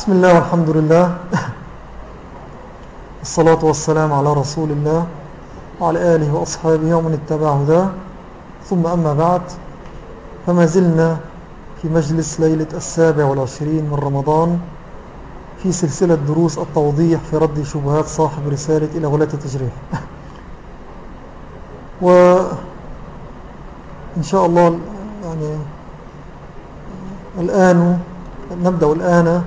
بسم الله والحمد لله. الصلاة والسلام على رسول الله وعلى آله وأصحابه ومن اتبع هداه ثم أما بعد فما زلنا في مجلس ليلة السابع والعشرين من رمضان في سلسلة دروس التوضيح في رد شبهات صاحب رسالة إلى ولاة التجريح وإن شاء الله يعني الآن نبدأ الآن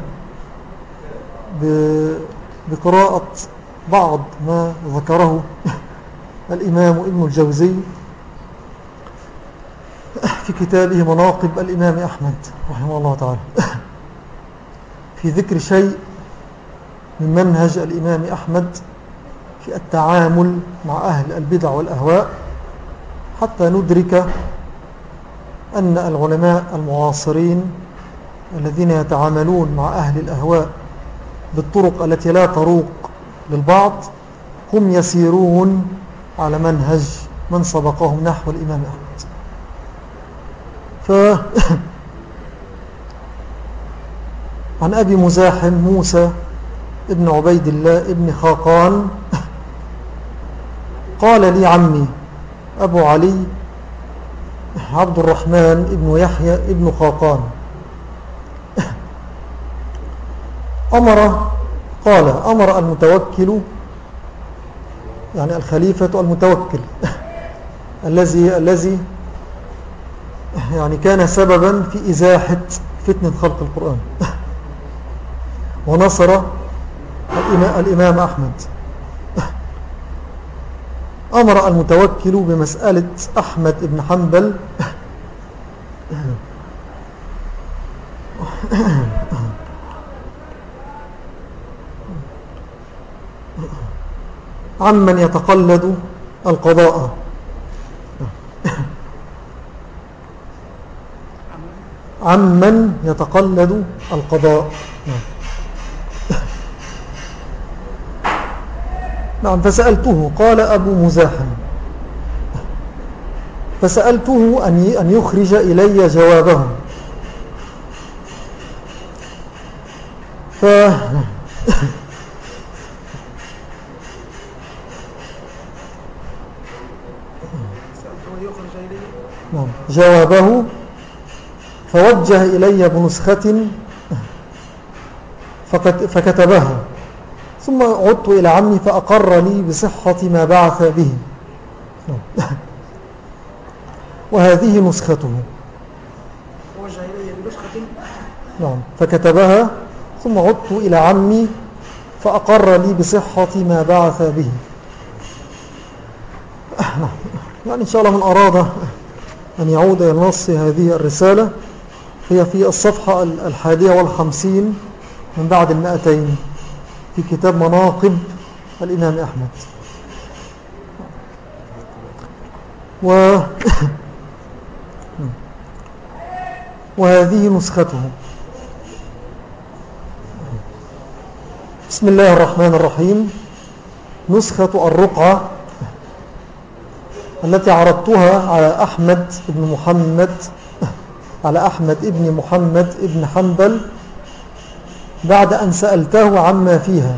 بقراءة بعض ما ذكره الإمام ابن الجوزي في كتابه مناقب الإمام أحمد رحمه الله تعالى. في ذكر شيء من منهج الإمام أحمد في التعامل مع أهل البدع والأهواء حتى ندرك أن العلماء المعاصرين الذين يتعاملون مع أهل الأهواء بالطرق التي لا تروق للبعض هم يسيرون على منهج من سبقهم نحو الإمام أحمد. ف عن أبي مزاحم موسى ابن عبيد الله ابن خاقان قال لي عمي أبو علي عبد الرحمن ابن يحيى ابن خاقان أمر قال أمر المتوكل يعني الخليفة المتوكل الذي الذي يعني كان سببا في إزاحة فتنة خلق القرآن. ونصر الإمام أحمد. أمر المتوكل بمسألة أحمد بن حنبل. عمن يتقلد القضاء. عمن يتقلد القضاء. نعم فسألته قال أبو مزاحم. فسألته أن يخرج إلي جوابه. ف نعم. جوابه فوجه إلي بنسخة فكتبها. ثم عدت إلى عمي فأقر لي بصحة ما بعث به. نعم. وهذه نسخته. وجه إلي بنسخة. نعم. فكتبها. ثم عدت إلى عمي فأقر لي بصحة ما بعث به. نعم. يعني إن شاء الله من أراد أن يعود إلى نص هذه الرسالة. هي في الصفحة الحادية والخمسين من بعد المائتين في كتاب مناقب الإمام أحمد. و وهذه نسخته. بسم الله الرحمن الرحيم. نسخة الرقعة التي عرضتها على أحمد بن محمد على أحمد بن محمد بن حنبل بعد أن سألته عما فيها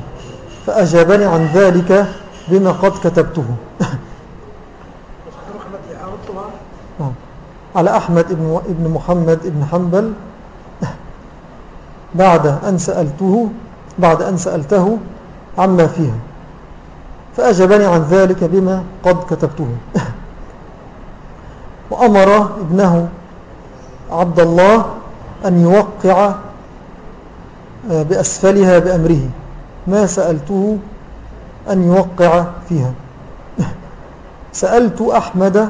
فأجابني عن ذلك بما قد كتبته. على أحمد بن محمد بن حنبل بعد أن سألته بعد أن سألته عما فيها فأجابني عن ذلك بما قد كتبته وأمر ابنه عبد الله أن يوقع آه، بأسفلها بأمره. ما سألته أن يوقع فيها. سألت أحمد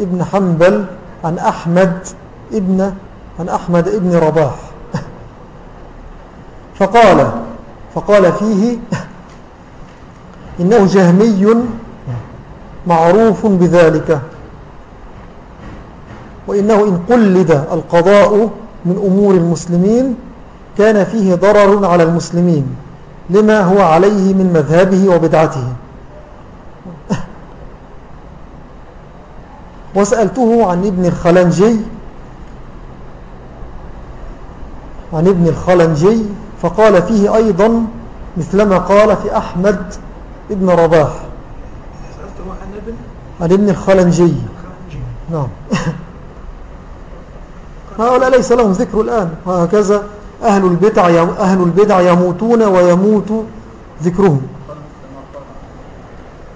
ابن حنبل عن أحمد ابن عن أحمد ابن رباح. فقال فقال فيه إنه جهمي معروف بذلك. وإنه إن قلد القضاء من أمور المسلمين كان فيه ضرر على المسلمين لما هو عليه من مذهبه وبدعته. وسألته عن ابن الخلنجي عن ابن الخلنجي فقال فيه أيضا مثلما قال في أحمد ابن رباح. عن ابن؟ عن ابن الخلنجي. خلنجي نعم. هؤلاء ليس لهم ذكر الآن. وهكذا أهل البدع أهل البدع يموتون ويموت ذكرهم.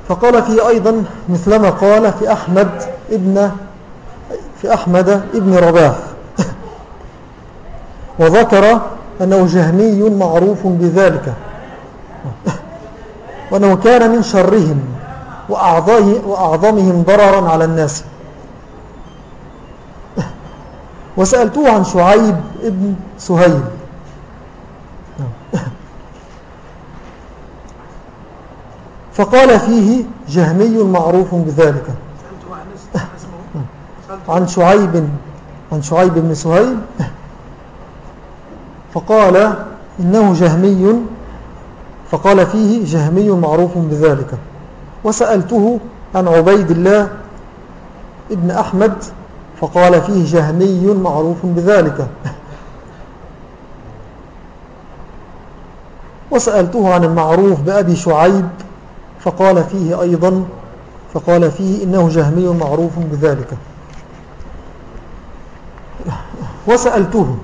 فقال فيه أيضا مثلما قال في أحمد ابن في أحمد ابن رباح. وذكر أنه جهمي معروف بذلك. وأنه كان من شرهم وأعظمهم ضررا على الناس. وسألته عن شعيب ابن سهيل. فقال فيه جهمي معروف بذلك. عن شعيب عن شعيب بن سهيل. فقال إنه جهمي فقال فيه جهمي معروف بذلك. وسألته عن عبيد الله ابن أحمد فقال فيه جهمي معروف بذلك. وسألته عن المعروف بأبي شعيب فقال فيه أيضا فقال فيه إنه جهمي معروف بذلك. وسألته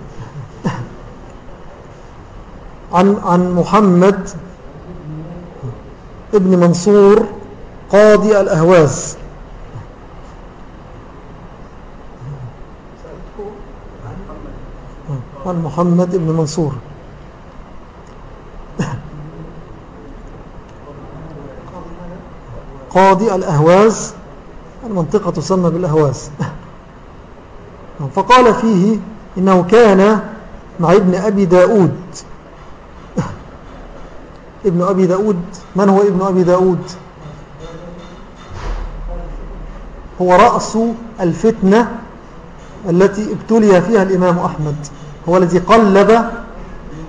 عن, عن محمد ابن منصور قاضي الأهواز. عن محمد ابن منصور. قاضي الأهواز المنطقة تسمى بالأهواز. فقال فيه إنه كان مع ابن أبي داود. ابن أبي داود من هو ابن أبي داود؟ هو رأس الفتنة التي ابتلي فيها الإمام أحمد هو الذي قلب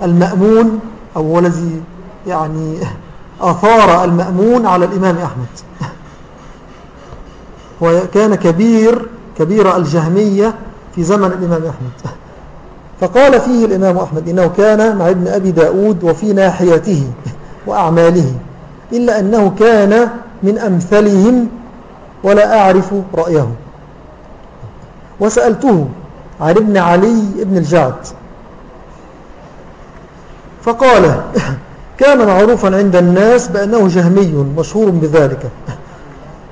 المأمون أو هو الذي يعني أثار المأمون على الإمام أحمد. وكان كبير كبير الجهمية في زمن الإمام أحمد. فقال فيه الإمام أحمد إنه كان مع ابن أبي داود وفي ناحيته وأعماله إلا أنه كان من أمثلهم ولا أعرف رأيه. وسألته عن ابن علي ابن الجعد فقال كان معروفا عند الناس بأنه جهمي مشهور بذلك.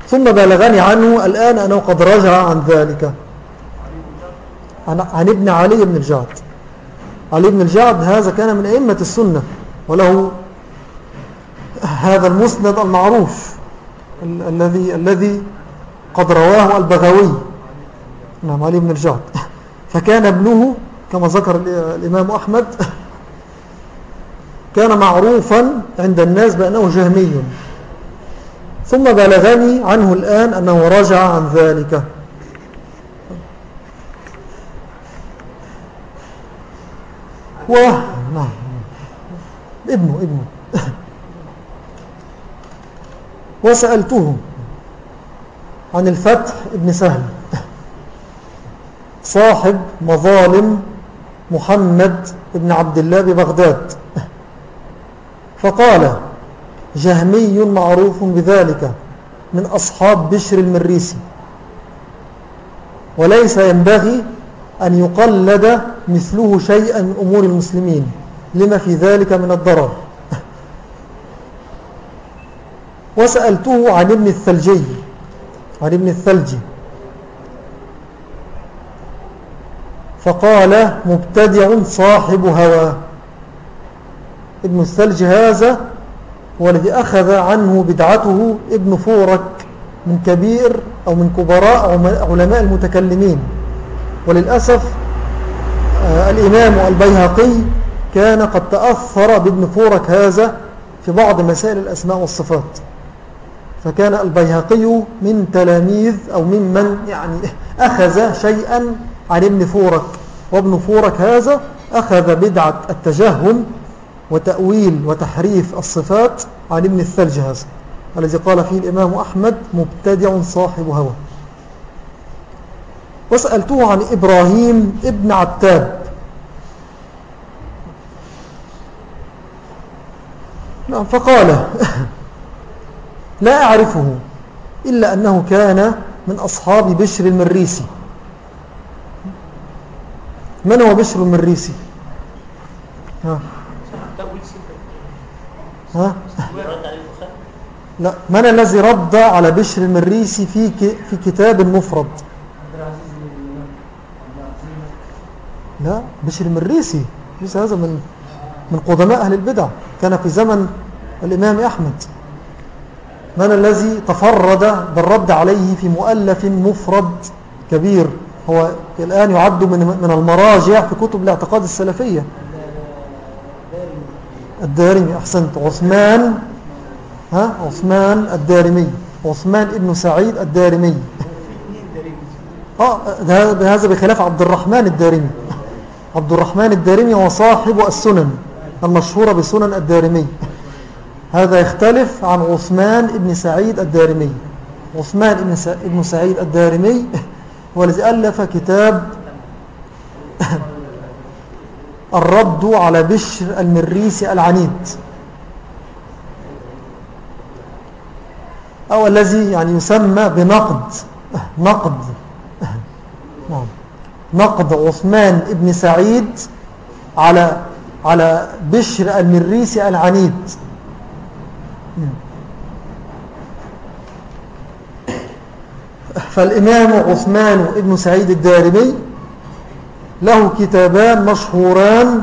ثم بلغني عنه الآن أنه قد رجع عن ذلك. عن, ابن علي بن الجعد علي بن الجعد هذا كان من أئمة السنة وله هذا المسند المعروف ال الذي الذي قد رواه البغوي. نعم علي بن الجعد فكان ابنه كما ذكر الإمام أحمد كان معروفا عند الناس بأنه جهمي. ثم بلغني عنه الآن أنه رجع عن ذلك. و نعم. ابنه ابنه. وسألته عن الفتح ابن سهل. صاحب مظالم محمد ابن عبد الله ببغداد. فقال جهمي معروف بذلك من أصحاب بشر المريسي. وليس ينبغي أن يقلد مثله شيئا من أمور المسلمين. لما في ذلك من الضرر؟ وسألته عن ابن الثلجي عن ابن الثلجي. فقال مبتدع صاحب هوى. ابن الثلج هذا هو الذي أخذ عنه بدعته ابن فورك من كبير أو من كبراء علماء المتكلمين. وللأسف آه، الإمام البيهقي كان قد تأثر بابن فورك هذا في بعض مسائل الأسماء والصفات. فكان البيهقي من تلاميذ أو ممن يعني أخذ شيئا عن ابن فورك. وابن فورك هذا أخذ بدعة التجهم وتأويل وتحريف الصفات عن ابن الثلج هذا الذي قال فيه الإمام أحمد مبتدع صاحب هوى. وسألته عن إبراهيم ابن عتاب. نعم فقال لا أعرفه إلا أنه كان من أصحاب بشر المريسي. من هو بشر المريسي ها. ها؟ لا من الذي رد على بشر المريسي في في كتاب مفرد؟ لا بشر المريسي ليس هذا من من قدماء أهل البدع. كان في زمن الإمام أحمد. من الذي تفرد بالرد عليه في مؤلف مفرد كبير؟ هو الآن يعد من من المراجع في كتب الاعتقاد السلفية. الدارمي أحسنت. عثمان ها؟ عثمان الدارمي. عثمان ابن سعيد الدارمي. آه هذا بخلاف عبد الرحمن الدارمي. عبد الرحمن الدارمي هو صاحب السنن المشهورة بسنن الدارمي. هذا يختلف عن عثمان ابن سعيد الدارمي. عثمان ابن سعيد الدارمي هو الذي ألف كتاب الرد على بشر المريسي العنيد أو الذي يعني يسمى بنقد نقد نعم. نقد عثمان ابن سعيد على على بشر المريسي العنيد فالإمام عثمان ابن سعيد الدارمي له كتابان مشهوران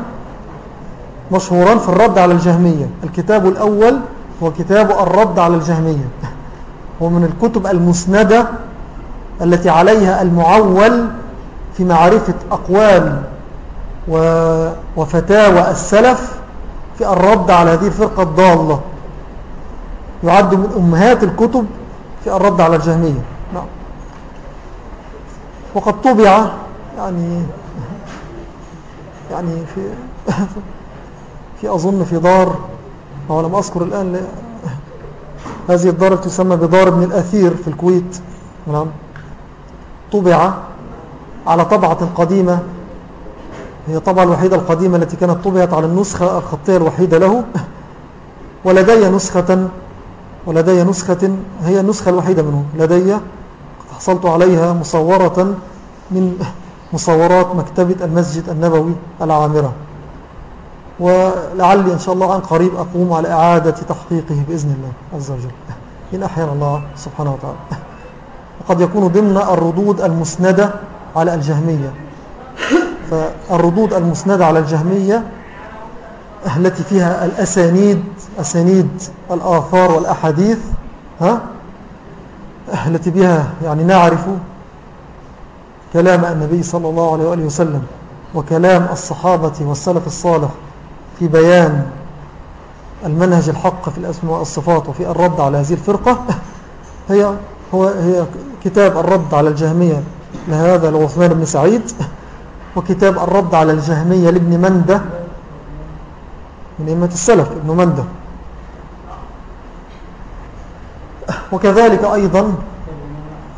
مشهوران في الرد على الجهمية. الكتاب الأول هو كتاب الرد على الجهمية. هو من الكتب المسندة التي عليها المعول في معرفة أقوال وفتاوى السلف في الرد على هذه الفرقة الضالة. يعد من أمهات الكتب في الرد على الجهمية. نعم. وقد طبع يعني يعني في في أظن في دار أو لم أذكر الآن هذه الدار تسمى بدار ابن الأثير في الكويت نعم. طبع على طبعة قديمة هي الطبعة الوحيدة القديمة التي كانت طبعت على النسخة الخطية الوحيدة له ولدي نسخة ولدي نسخة هي النسخة الوحيدة منه لدي حصلت عليها مصورة من مصورات مكتبة المسجد النبوي العامرة. ولعلي إن شاء الله عن قريب أقوم على إعادة تحقيقه بإذن الله عز وجل. إن أحيان الله سبحانه وتعالى. وقد يكون ضمن الردود المسندة على الجهمية. فالردود المسندة على الجهمية التي فيها الأسانيد أسانيد الآثار والأحاديث ها؟ التي بها يعني نعرف كلام النبي صلى الله عليه وآله وسلم وكلام الصحابة والسلف الصالح في بيان المنهج الحق في الأسماء والصفات وفي الرد على هذه الفرقة هي, هو هي كتاب الرد على الجهمية لهذا لعثمان بن سعيد وكتاب الرد على الجهمية لابن مندة من إمة السلف ابن مندة. وكذلك أيضا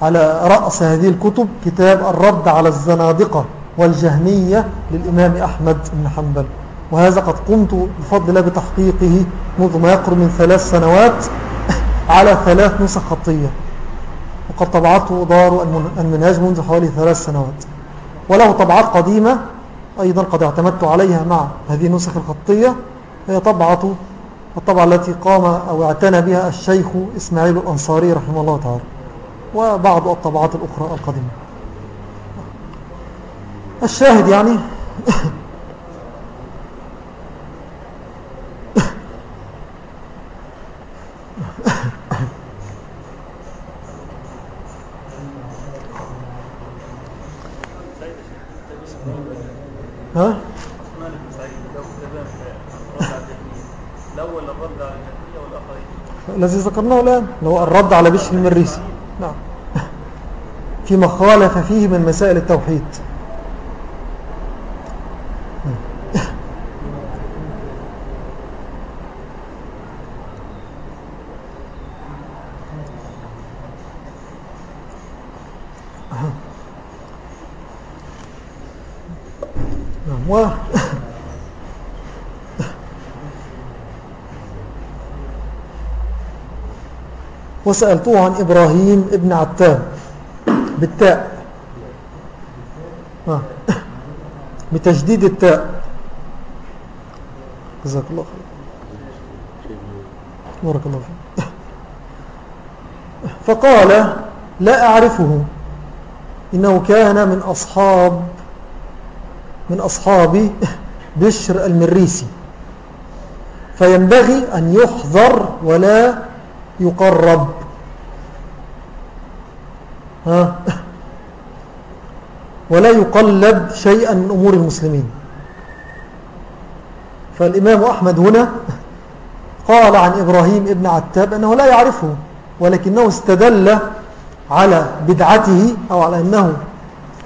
على رأس هذه الكتب كتاب الرد على الزنادقة والجهمية للإمام أحمد بن حنبل. وهذا قد قمت بفضل الله بتحقيقه منذ ما يقرب من ثلاث سنوات على ثلاث نسخ خطية. وقد طبعته دار المنهاج منذ حوالي ثلاث سنوات. وله طبعات قديمة أيضا قد اعتمدت عليها مع هذه النسخ الخطية. هي طبعة الطبعة التي قام أو اعتنى بها الشيخ إسماعيل الأنصاري رحمه الله تعالى وبعض الطبعات الأخرى القديمة. الشاهد يعني ها؟ الأول الرد على الجهمية والآخرين ذكرناه الآن هو الرد على بشر المريسي نعم. فيما خالف فيه من مسائل التوحيد و وسألته عن إبراهيم ابن عتاب بالتاء. آه. بتجديد التاء. جزاك الله خير. بارك الله فيك. فقال لا أعرفه. إنه كان من أصحاب من أصحاب بشر المريسي. فينبغي أن يحضر ولا يقرب. ها. ولا يقلب شيئا من أمور المسلمين. فالإمام أحمد هنا قال عن إبراهيم ابن عتاب أنه لا يعرفه ولكنه استدل على بدعته أو على أنه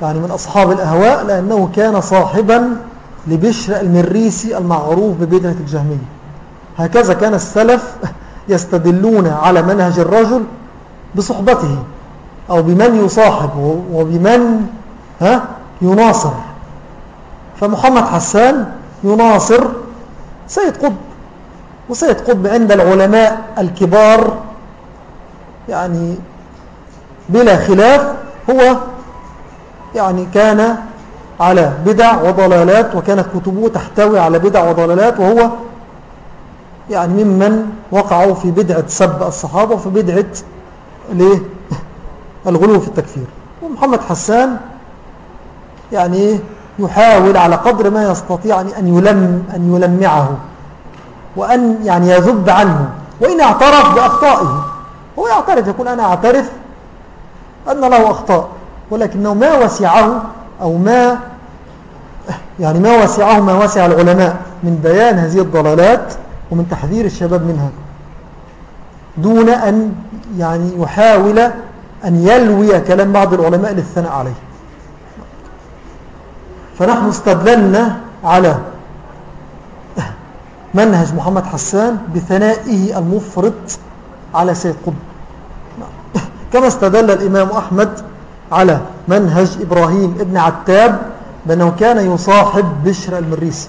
يعني من أصحاب الأهواء لأنه كان صاحبا لبشر المريسي المعروف ببدعة الجهمية. هكذا كان السلف يستدلون على منهج الرجل بصحبته. أو بمن يصاحب وبمن ها يناصر. فمحمد حسان يناصر سيد قطب وسيد قطب عند العلماء الكبار يعني بلا خلاف هو يعني كان على بدع وضلالات وكانت كتبه تحتوي على بدع وضلالات وهو يعني ممن وقعوا في بدعة سب الصحابة وفي بدعة الغلو في التكفير. ومحمد حسان يعني يحاول على قدر ما يستطيع أن, يلم أن يلمعه وأن يعني يذب عنه. وإن اعترف بأخطائه هو يعترف يقول أنا أعترف أن له أخطاء ولكنه ما وسعه أو ما يعني ما وسعه ما وسع العلماء من بيان هذه الضلالات ومن تحذير الشباب منها دون أن يعني يحاول أن يلوي كلام بعض العلماء للثناء عليه. فنحن استدللنا على منهج محمد حسان بثنائه المفرط على سيد قطب. كما استدل الإمام أحمد على منهج إبراهيم ابن عتاب بأنه كان يصاحب بشر المريسي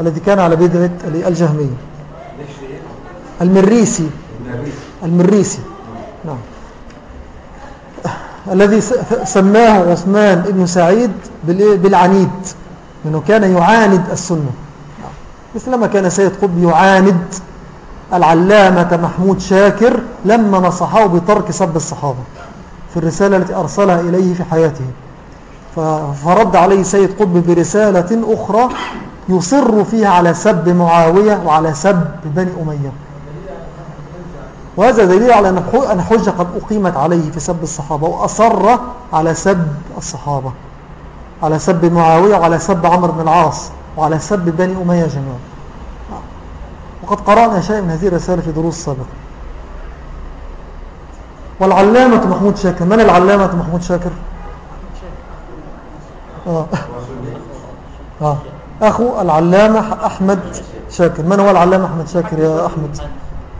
الذي كان على بدعة الجهمية. المريسي. المريسي. الذي سماه عثمان ابن سعيد بالعنيد لأنه كان يعاند السنة. مثلما كان سيد قطب يعاند العلامة محمود شاكر لما نصحه بترك سب الصحابة في الرسالة التي أرسلها إليه في حياته. فرد عليه سيد قطب برسالة أخرى يصر فيها على سب معاوية وعلى سب بني أمية. وهذا دليل على أن حجة قد أقيمت عليه في سب الصحابة وأصر على سب الصحابة. على سب معاوية وعلى سب عمرو بن العاص وعلى سب بني أمية جميعا. وقد قرأنا شيء من هذه الرسالة في دروس سابقة والعلامة محمود شاكر. من العلامة محمود شاكر؟ آه. آه. أخو العلامة أحمد شاكر. من هو العلامة أحمد شاكر يا أحمد؟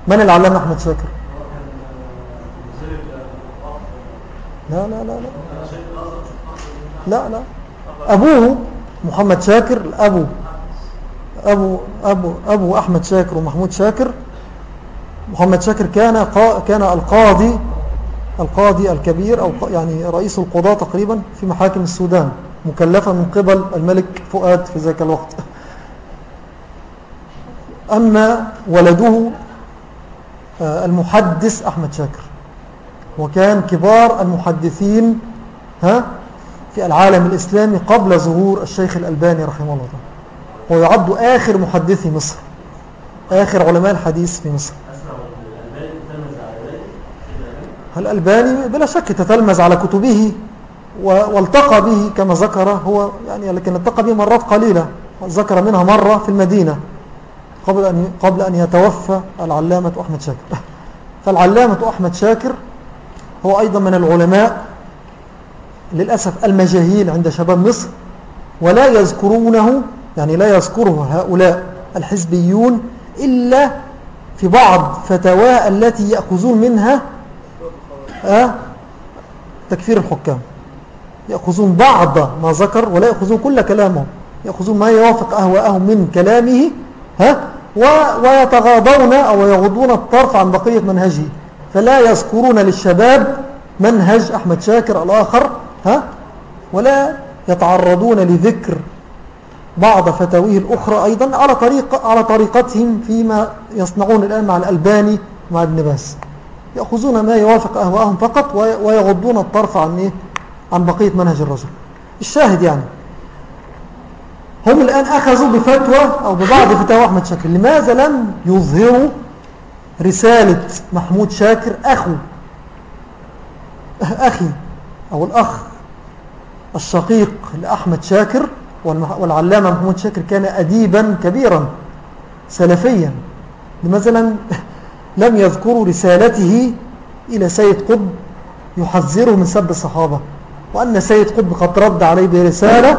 من العلامة أحمد شاكر؟ لا لا لا لا. لا لا. أبوه محمد شاكر أبو أبو, أبو, أبو أحمد شاكر ومحمود شاكر. محمد شاكر كان كان القاضي القاضي الكبير أو يعني رئيس القضاء تقريبا في محاكم السودان مكلفة من قبل الملك فؤاد في ذاك الوقت. أما ولده المحدث أحمد شاكر. وكان كبار المحدثين ها في العالم الإسلامي قبل ظهور الشيخ الألباني رحمه الله ويعد آخر محدثي مصر آخر علماء الحديث في مصر. الألباني بلا شك تتلمز على كتبه والتقى به كما ذكر هو يعني لكن التقى به مرات قليلة ذكر منها مرة في المدينة. قبل أن, قبل أن يتوفى العلامة أحمد شاكر. فالعلامة أحمد شاكر هو أيضا من العلماء للأسف المجاهيل عند شباب مصر ولا يذكرونه يعني لا يذكره هؤلاء الحزبيون إلا في بعض فتواه التي يأخذون منها آه، تكفير الحكام. يأخذون بعض ما ذكر ولا يأخذون كل كلامه يأخذون ما يوافق أهواءهم من كلامه ها؟ ويتغاضون أو يغضون الطرف عن بقية منهجه. فلا يذكرون للشباب منهج أحمد شاكر الآخر ها؟ ولا يتعرضون لذكر بعض فتاويه الأخرى أيضا على, طريقة على طريقتهم فيما يصنعون الآن مع الألباني مع ابن باس يأخذون ما يوافق أهواءهم فقط ويغضون الطرف عن, إيه؟ عن بقية منهج الرجل. الشاهد يعني هم الآن أخذوا بفتوى أو ببعض فتاوى أحمد شاكر. لماذا لم يظهروا رسالة محمود شاكر أخو؟ أخي أو الأخ الشقيق لأحمد شاكر والعلامة محمود شاكر كان أديبا كبيرا سلفيا. لماذا لم, لم يذكروا رسالته إلى سيد قطب يحذره من سب الصحابة؟ وأن سيد قطب قد رد عليه برسالة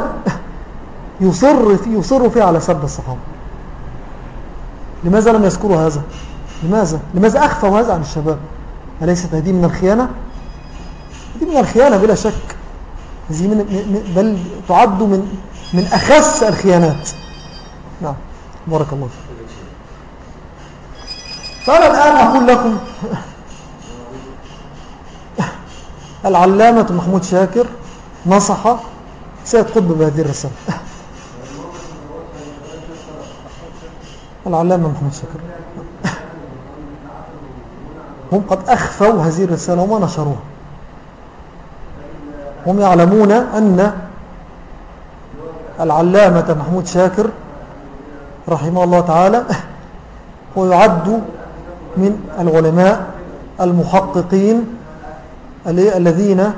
يصر, يصر فيها على سب الصحابة. لماذا لم يذكروا هذا؟ لماذا؟ لماذا أخفوا هذا عن الشباب؟ أليست هذه من الخيانة؟ هذه من الخيانة بلا شك. هذه من بل تعد من من أخس الخيانات. نعم. بارك الله فأنا الآن أقول لكم العلامة محمود شاكر نصح سيد قطب بهذه الرسالة. العلامة محمود شاكر هم قد أخفوا هذه الرسالة وما نشروها. هم يعلمون أن العلامة محمود شاكر رحمه الله تعالى هو يعد من العلماء المحققين الذين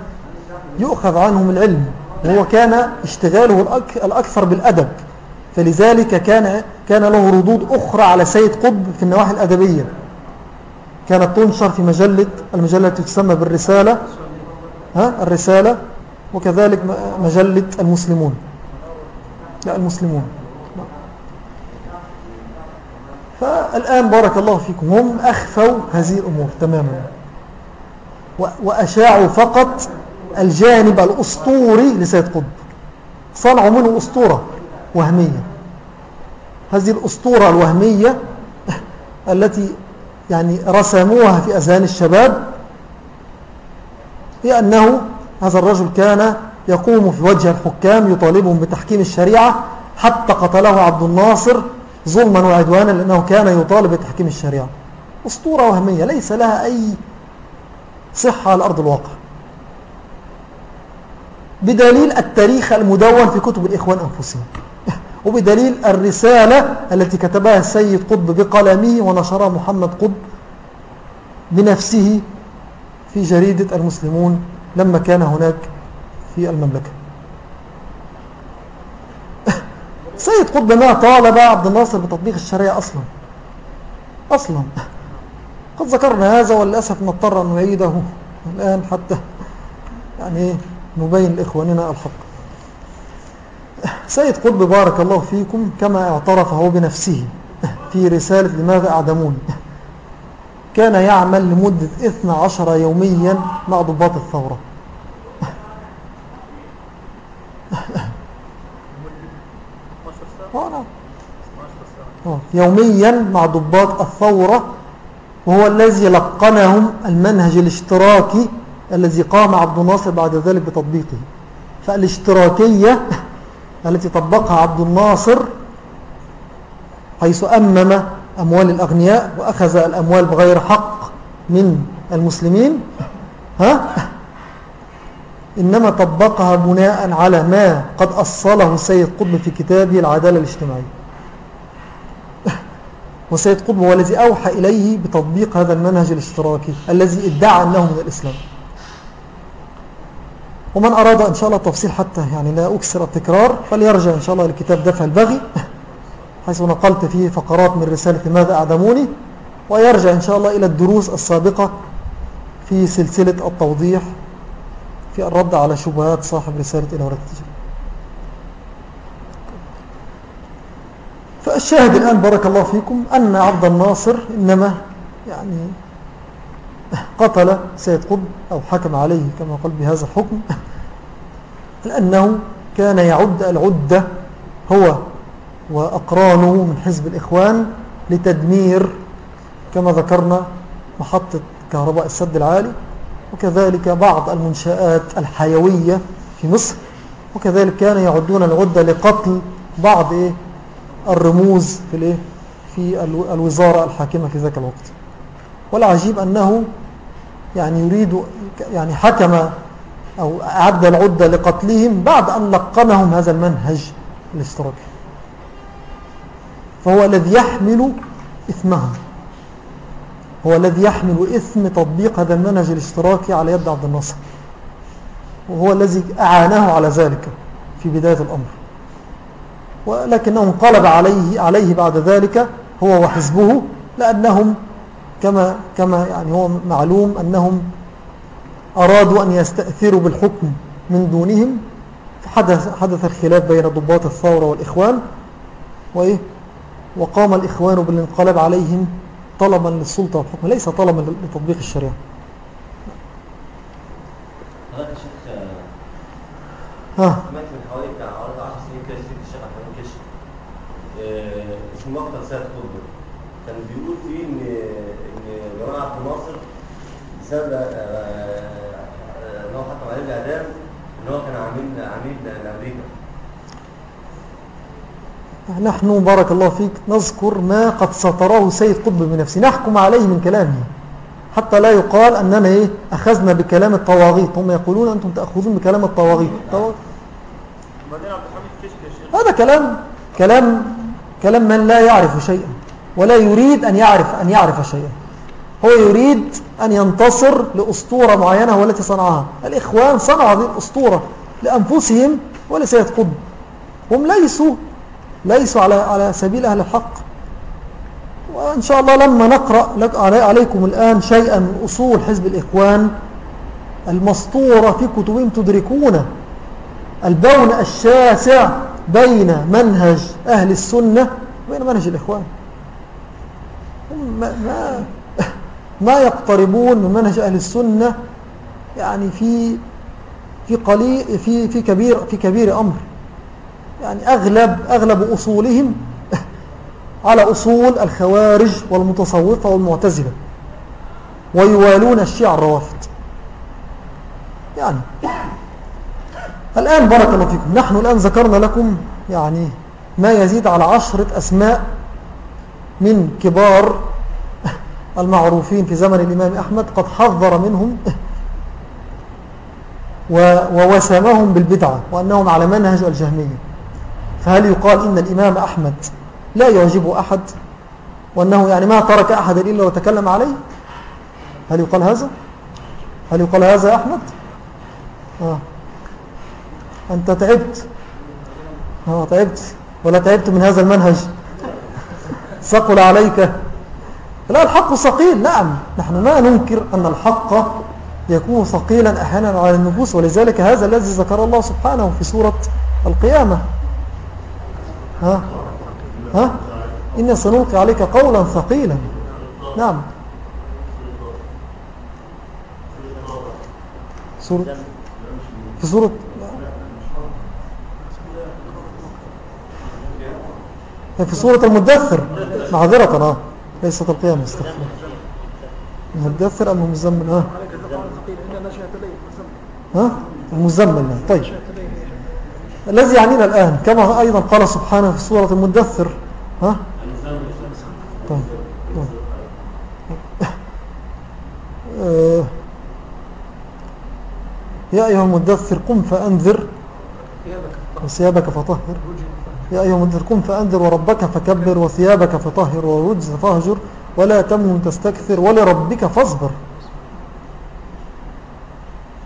يؤخذ عنهم العلم وهو كان اشتغاله الأكثر بالأدب. فلذلك كان, كان له ردود أخرى على سيد قطب في النواحي الأدبية. كانت تنشر في مجلة المجلة التي تسمى بالرسالة ها الرسالة وكذلك مجلة المسلمون. لا المسلمون. فالآن بارك الله فيكم. هم أخفوا هذه الأمور تماما. وأشاعوا فقط الجانب الأسطوري لسيد قطب. صنعوا منه أسطورة. وهمية. هذه الأسطورة الوهمية التي يعني رسموها في أذهان الشباب هي أنه هذا الرجل كان يقوم في وجه الحكام يطالبهم بتحكيم الشريعة حتى قتله عبد الناصر ظلما وعدوانا لأنه كان يطالب بتحكيم الشريعة. أسطورة وهمية ليس لها أي صحة على أرض الواقع. بدليل التاريخ المدون في كتب الإخوان أنفسهم. وبدليل الرسالة التي كتبها السيد قطب بقلمه ونشرها محمد قطب بنفسه في جريدة المسلمون لما كان هناك في المملكة. سيد قطب ما طالب عبد الناصر بتطبيق الشريعة أصلا. أصلا. قد ذكرنا هذا وللأسف نضطر أن نعيده الآن حتى يعني نبين لإخواننا الحق. سيد قطب بارك الله فيكم كما اعترف هو بنفسه في رسالة لماذا أعدموني كان يعمل لمدة 12 يوميا مع ضباط الثورة. يوميا مع ضباط الثورة وهو الذي لقنهم المنهج الاشتراكي الذي قام عبد الناصر بعد ذلك بتطبيقه. فالاشتراكية التي طبقها عبد الناصر حيث أمم أموال الأغنياء وأخذ الأموال بغير حق من المسلمين ها؟ إنما طبقها بناء على ما قد أصله السيد قطب في كتابه العدالة الاجتماعية. وسيد قطب هو الذي أوحى إليه بتطبيق هذا المنهج الاشتراكي الذي ادعى أنه من الإسلام. ومن أراد إن شاء الله التفصيل حتى يعني لا أكسر التكرار فليرجع إن شاء الله لكتاب دفع البغي حيث نقلت فيه فقرات من رسالة ماذا أعدموني ويرجع إن شاء الله إلى الدروس السابقة في سلسلة التوضيح في الرد على شبهات صاحب رسالة إلى ورد التجربة فالشاهد الآن بارك الله فيكم أن عبد الناصر إنما يعني قتل سيد قطب أو حكم عليه كما قال بهذا الحكم. لأنه كان يعد العدة هو وأقرانه من حزب الإخوان لتدمير كما ذكرنا محطة كهرباء السد العالي وكذلك بعض المنشآت الحيوية في مصر وكذلك كان يعدون العدة لقتل بعض إيه؟ الرموز في, في الوزارة الحاكمة في ذاك الوقت. والعجيب أنه يعني يريد يعني حكم أو أعد العدة لقتلهم بعد أن لقنهم هذا المنهج الاشتراكي. فهو الذي يحمل إثمها هو الذي يحمل إثم تطبيق هذا المنهج الاشتراكي على يد عبد الناصر. وهو الذي أعانه على ذلك في بداية الأمر. ولكنه انقلب عليه, عليه بعد ذلك هو وحزبه لأنهم كما, كما يعني هو معلوم أنهم أرادوا أن يستأثروا بالحكم من دونهم فحدث حدث الخلاف بين ضباط الثورة والإخوان وإيه؟ وقام الإخوان بالانقلاب عليهم طلبا للسلطة والحكم ليس طلبا لتطبيق الشريعة. ها سمعت من حوالي بتاع 10 سنين كده الشيخ محمود كشك آه، اسمه مقتل سيد قطب كان بيقول فيه ان ان جمال عبد الناصر بسبب آه، ان هو حكم عليه الاعدام ان هو كان عميل عميل لأمريكا. نحن بارك الله فيك نذكر ما قد سطره سيد قطب بنفسه. نحكم عليه من كلامه. حتى لا يقال أننا إيه أخذنا بكلام الطواغيت. هم يقولون أنتم تأخذون بكلام الطواغيت. هذا كلام كلام كلام من لا يعرف شيئا ولا يريد أن يعرف أن يعرف شيئا. هو يريد أن ينتصر لأسطورة معينة والتي صنعها. الإخوان صنعوا هذه الأسطورة لأنفسهم ولسيد قطب. هم ليسوا ليسوا على على سبيل أهل الحق. وإن شاء الله لما نقرأ عليكم الآن شيئا من أصول حزب الإخوان المسطورة في كتبهم تدركون البون الشاسع بين منهج أهل السنة وبين منهج الإخوان. ما, ما, ما يقتربون من منهج أهل السنة يعني في في قليل في في كبير في كبير أمر. يعني أغلب أغلب أصولهم على أصول الخوارج والمتصوفة والمعتزلة. ويوالون الشيع الروافد يعني الآن بارك الله فيكم. نحن الآن ذكرنا لكم يعني ما يزيد على عشرة أسماء من كبار المعروفين في زمن الإمام أحمد قد حذر منهم ووسمهم بالبدعة وأنهم على منهج الجهمية. فهل يقال إن الإمام أحمد لا يعجبه أحد وأنه يعني ما ترك أحد إلا وتكلم عليه؟ هل يقال هذا؟ هل يقال هذا يا أحمد؟ آه. أنت تعبت. آه تعبت. ولا تعبت من هذا المنهج. ثقل عليك. لا الحق ثقيل. نعم نحن ما ننكر أن الحق يكون ثقيلا أحيانا على النفوس ولذلك هذا الذي ذكر الله سبحانه في سورة القيامة. ها؟ ها؟ إن سنلقي عليك قولا ثقيلا. نعم. سورة في سورة في سورة المدثر. معذرة آه. ليست القيامة؟ استغفر المدثر أم المزمل ها؟ ها؟ المزمل طيب. الذي يعنينا الآن كما أيضا قال سبحانه في سورة المدثر. ها؟ طيب. طيب. آه. يا أيها المدثر قم فأنذر. وثيابك فطهر. يا أيها المدثر قم فأنذر وربك فكبر وثيابك فطهر ورجز فاهجر ولا تمن تستكثر ولربك فاصبر.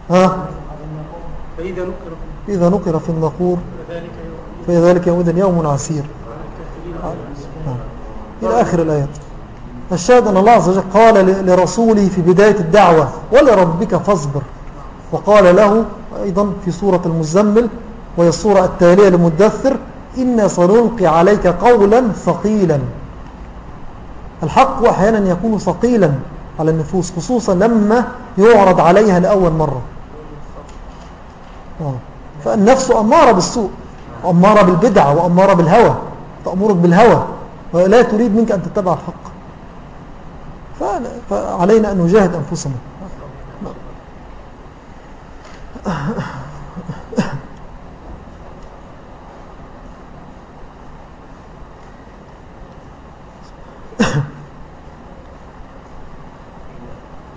ها؟ فإذا نقر في النقور فذلك يومئذ يوم عسير. إلى آخر الآيات. الشاهد أن الله عز وجل قال لرسوله في بداية الدعوة ولربك فاصبر. وقال له أيضا في سورة المزمل وهي السورة التالية لمدثر إنا سنلقي عليك قولا ثقيلا. الحق أحيانا يكون ثقيلا على النفوس خصوصا لما يعرض عليها لأول مرة. آه. فالنفس أمارة بالسوء وأمارة بالبدعة وأمارة بالهوى تأمرك بالهوى ولا تريد منك أن تتبع الحق. فعلينا أن نجاهد أنفسنا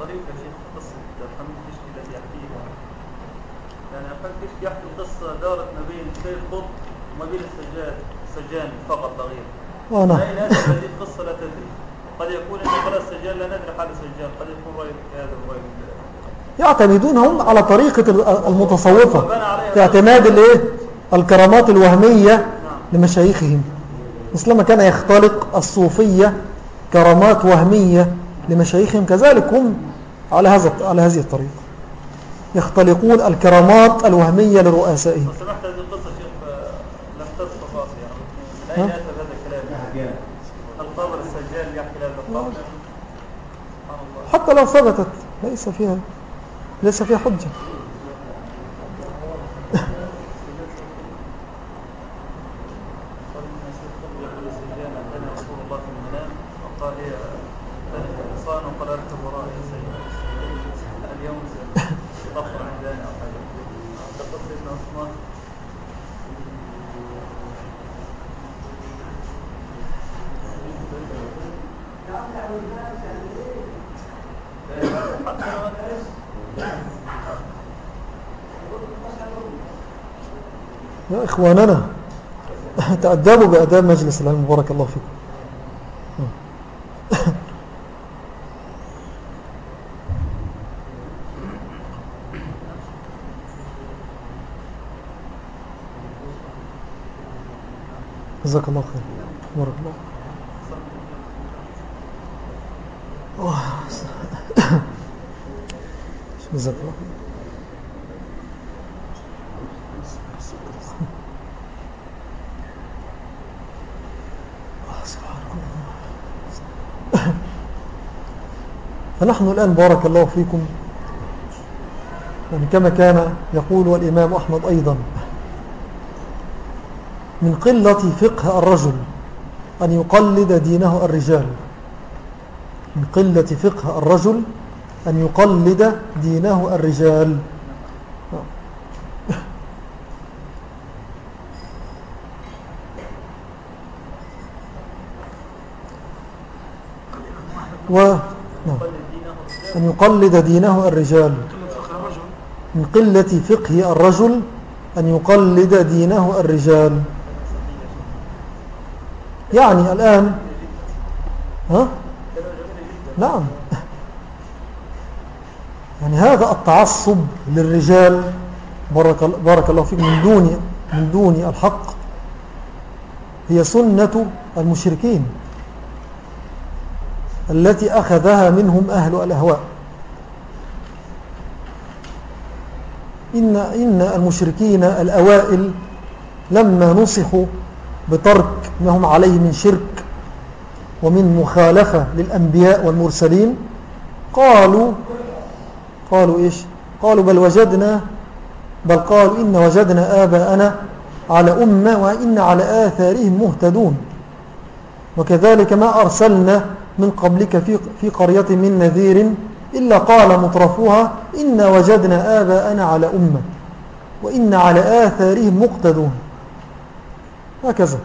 طريقة شيخ قصة حمد كشك التي يحكيها يعني حمد كشك يحكي قصة دارت ما بين سيد قطب وما بين السجاد سجان فقط لا غير آه نعم هذه القصة لا تدري. قد يكون إن قال السجان لا ندري حال السجان قد يكون رأي هذا الرأي. يعتمدون هم على طريقة المتصوفة في اعتماد الإيه؟ الكرامات الوهمية نعم. لمشايخهم. مثلما كان يختلق الصوفية كرامات وهمية لمشايخهم كذلك هم على هذا على هذه الطريقة. يختلقون الكرامات الوهمية لرؤسائهم لو سمحت هذه القصة شيخ آه، لم تذكر خاص يعني لا هذا الكلام القبر السجان يحكي هذا القبر. حتى لو ثبتت ليس فيها ليس فيها حجة قال إن سيد قطب يقول السجان أتاني رسول الله في المنام وقال هي ذلك الحصان وقال اركب ورائي يا سيد اليوم ظفر عندنا أو حاجة اعتقد سيدنا عثمان يا إخواننا. تأدبوا بأداب مجلس العلم بارك الله فيكم. جزاك الله خير. بارك الله. جزاك الله خير. فنحن الآن بارك الله فيكم. يعني كما كان يقول الإمام أحمد أيضا من قلة فقه الرجل أن يقلد دينه الرجال. من قلة فقه الرجل أن يقلد دينه الرجال. و نعم. قال دينه الرجال أن يقلد دينه الرجال. من قلة فقه الرجل أن يقلد دينه الرجال. يعني الآن ها؟ نعم. يعني هذا التعصب للرجال بارك, بارك الله فيك من دون من دون الحق هي سنة المشركين التي أخذها منهم أهل الأهواء. إن, إن المشركين الأوائل لما نصحوا بترك ما هم عليه من شرك ومن مخالفة للأنبياء والمرسلين قالوا قالوا إيش؟ قالوا بل وجدنا بل قالوا إن وجدنا آباءنا على أمة وإن على آثارهم مهتدون. وكذلك ما أرسلنا من قبلك في, في قرية من نذير إلا قال مطرفوها إن وجدنا آباءنا على أمة وإن على آثارهم مقتدون. هكذا.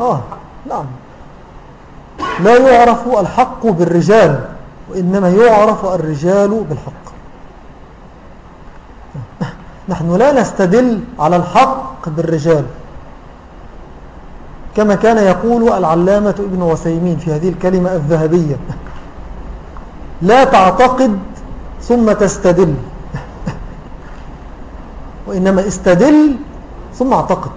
آه نعم. لا يعرف الحق بالرجال وإنما يعرف الرجال بالحق. نحن لا نستدل على الحق بالرجال. كما كان يقول العلامة ابن وسيمين في هذه الكلمة الذهبية. لا تعتقد ثم تستدل. وإنما استدل ثم اعتقد.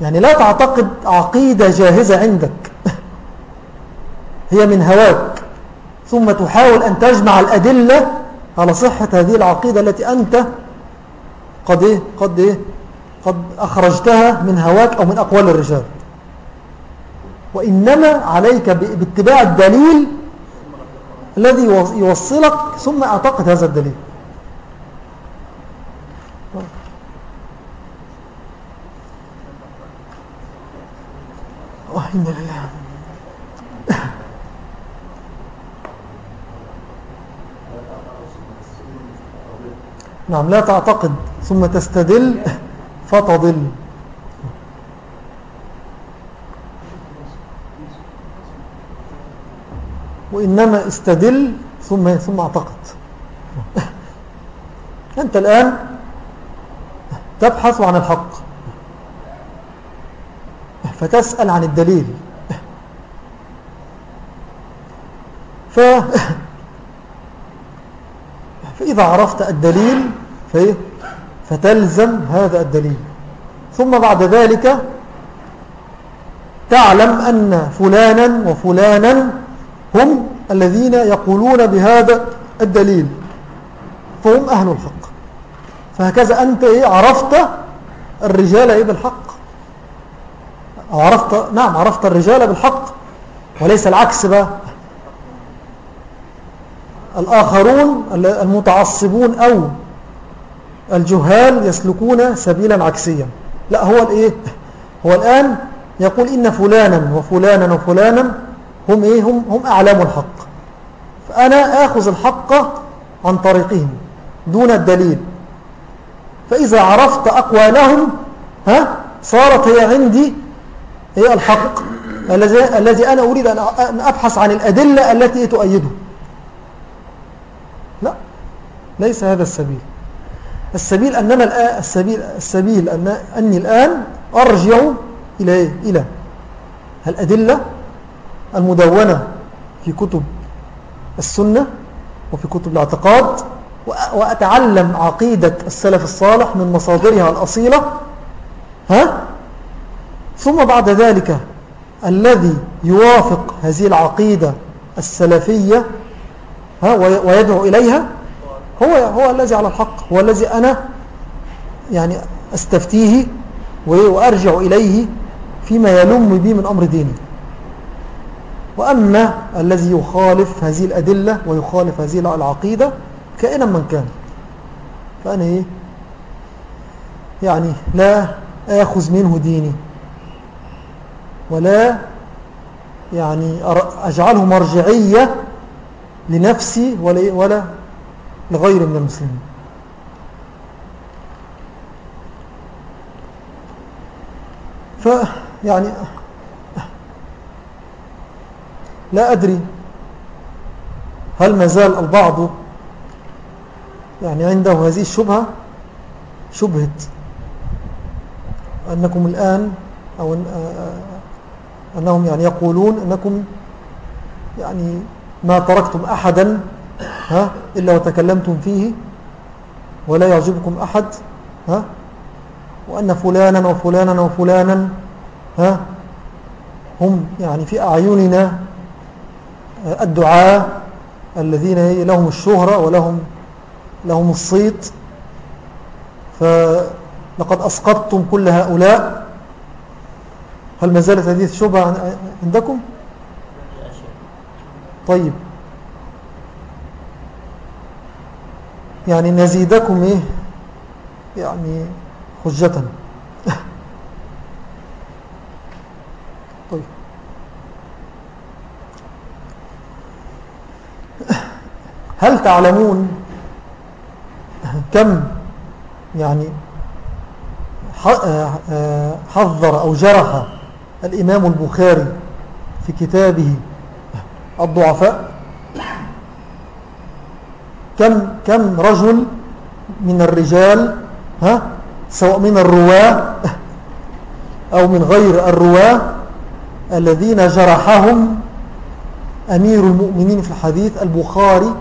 يعني لا تعتقد عقيدة جاهزة عندك. هي من هواك. ثم تحاول أن تجمع الأدلة على صحة هذه العقيدة التي أنت قد إيه؟ قد إيه؟ قد أخرجتها من هواك أو من أقوال الرجال. وإنما عليك باتباع الدليل الذي يوصلك ثم أعتقد هذا الدليل. إن لله. نعم لا تعتقد ثم تستدل. فتضل. وإنما استدل ثم ثم اعتقد. أنت الآن تبحث عن الحق. فتسأل عن الدليل. ف فإذا عرفت الدليل فتلزم هذا الدليل. ثم بعد ذلك تعلم أن فلانا وفلانا هم الذين يقولون بهذا الدليل. فهم أهل الحق. فهكذا أنت إيه؟ عرفت الرجال إيه بالحق. عرفت نعم عرفت الرجال بالحق. وليس العكس بقى. الآخرون المتعصبون أو الجهال يسلكون سبيلا عكسيا. لا هو الإيه؟ هو الآن يقول إن فلانا وفلانا وفلانا هم إيه؟ هم, هم أعلام الحق. فأنا آخذ الحق عن طريقهم دون الدليل. فإذا عرفت أقوالهم ها صارت هي عندي هي الحق الذي أنا أريد أن أبحث عن الأدلة التي تؤيده. لا ليس هذا السبيل. السبيل أننا الآن السبيل, السبيل أن أني الآن أرجع إلى إيه؟ إلى الأدلة المدونة في كتب السنة وفي كتب الاعتقاد وأتعلم عقيدة السلف الصالح من مصادرها الأصيلة ها ثم بعد ذلك الذي يوافق هذه العقيدة السلفية ها ويدعو إليها هو, هو الذي على الحق هو الذي أنا يعني أستفتيه وأرجع إليه فيما يلم بي من أمر ديني. وأما الذي يخالف هذه الأدلة ويخالف هذه العقيدة كائنا من كان. فأنا إيه؟ يعني لا آخذ منه ديني. ولا يعني أجعله مرجعية لنفسي ولا, ولا لغير من المسلمين فيعني لا أدري هل ما زال البعض يعني عنده هذه الشبهة شبهة أنكم الآن أو أنهم يعني يقولون أنكم يعني ما تركتم أحدا ها؟ إلا وتكلمتم فيه ولا يعجبكم أحد ها؟ وأن فلانا وفلانا وفلانا ها؟ هم يعني في أعيننا الدعاء الذين لهم الشهرة ولهم لهم الصيت. فلقد أسقطتم كل هؤلاء. هل ما زالت هذه الشبهة عندكم؟ طيب. يعني نزيدكم إيه؟ يعني حجة. طيب. هل تعلمون كم يعني حذر أو جرح الإمام البخاري في كتابه الضعفاء؟ كم, كم رجل من الرجال ها سواء من الرواة أو من غير الرواة الذين جرحهم أمير المؤمنين في الحديث البخاري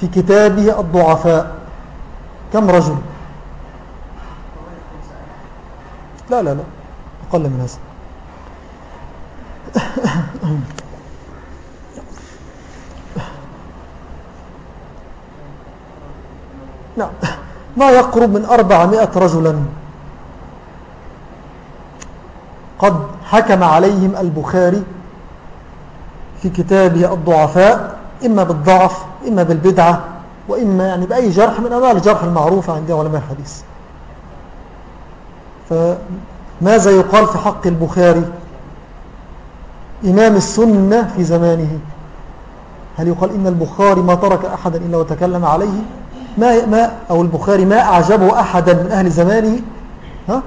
في كتابه الضعفاء. كم رجل؟ لا لا لا أقل من هذا. نعم. ما يقرب من أربعمائة رجلا. قد حكم عليهم البخاري في كتابه الضعفاء إما بالضعف إما بالبدعة وإما يعني بأي جرح من أنواع الجرح المعروفة عند علماء الحديث. فماذا يقال في حق البخاري؟ إمام السنة في زمانه. هل يقال إن البخاري ما ترك أحدا إلا وتكلم عليه؟ ما, ما أو البخاري ما أعجبه أحدا من أهل زمانه ها؟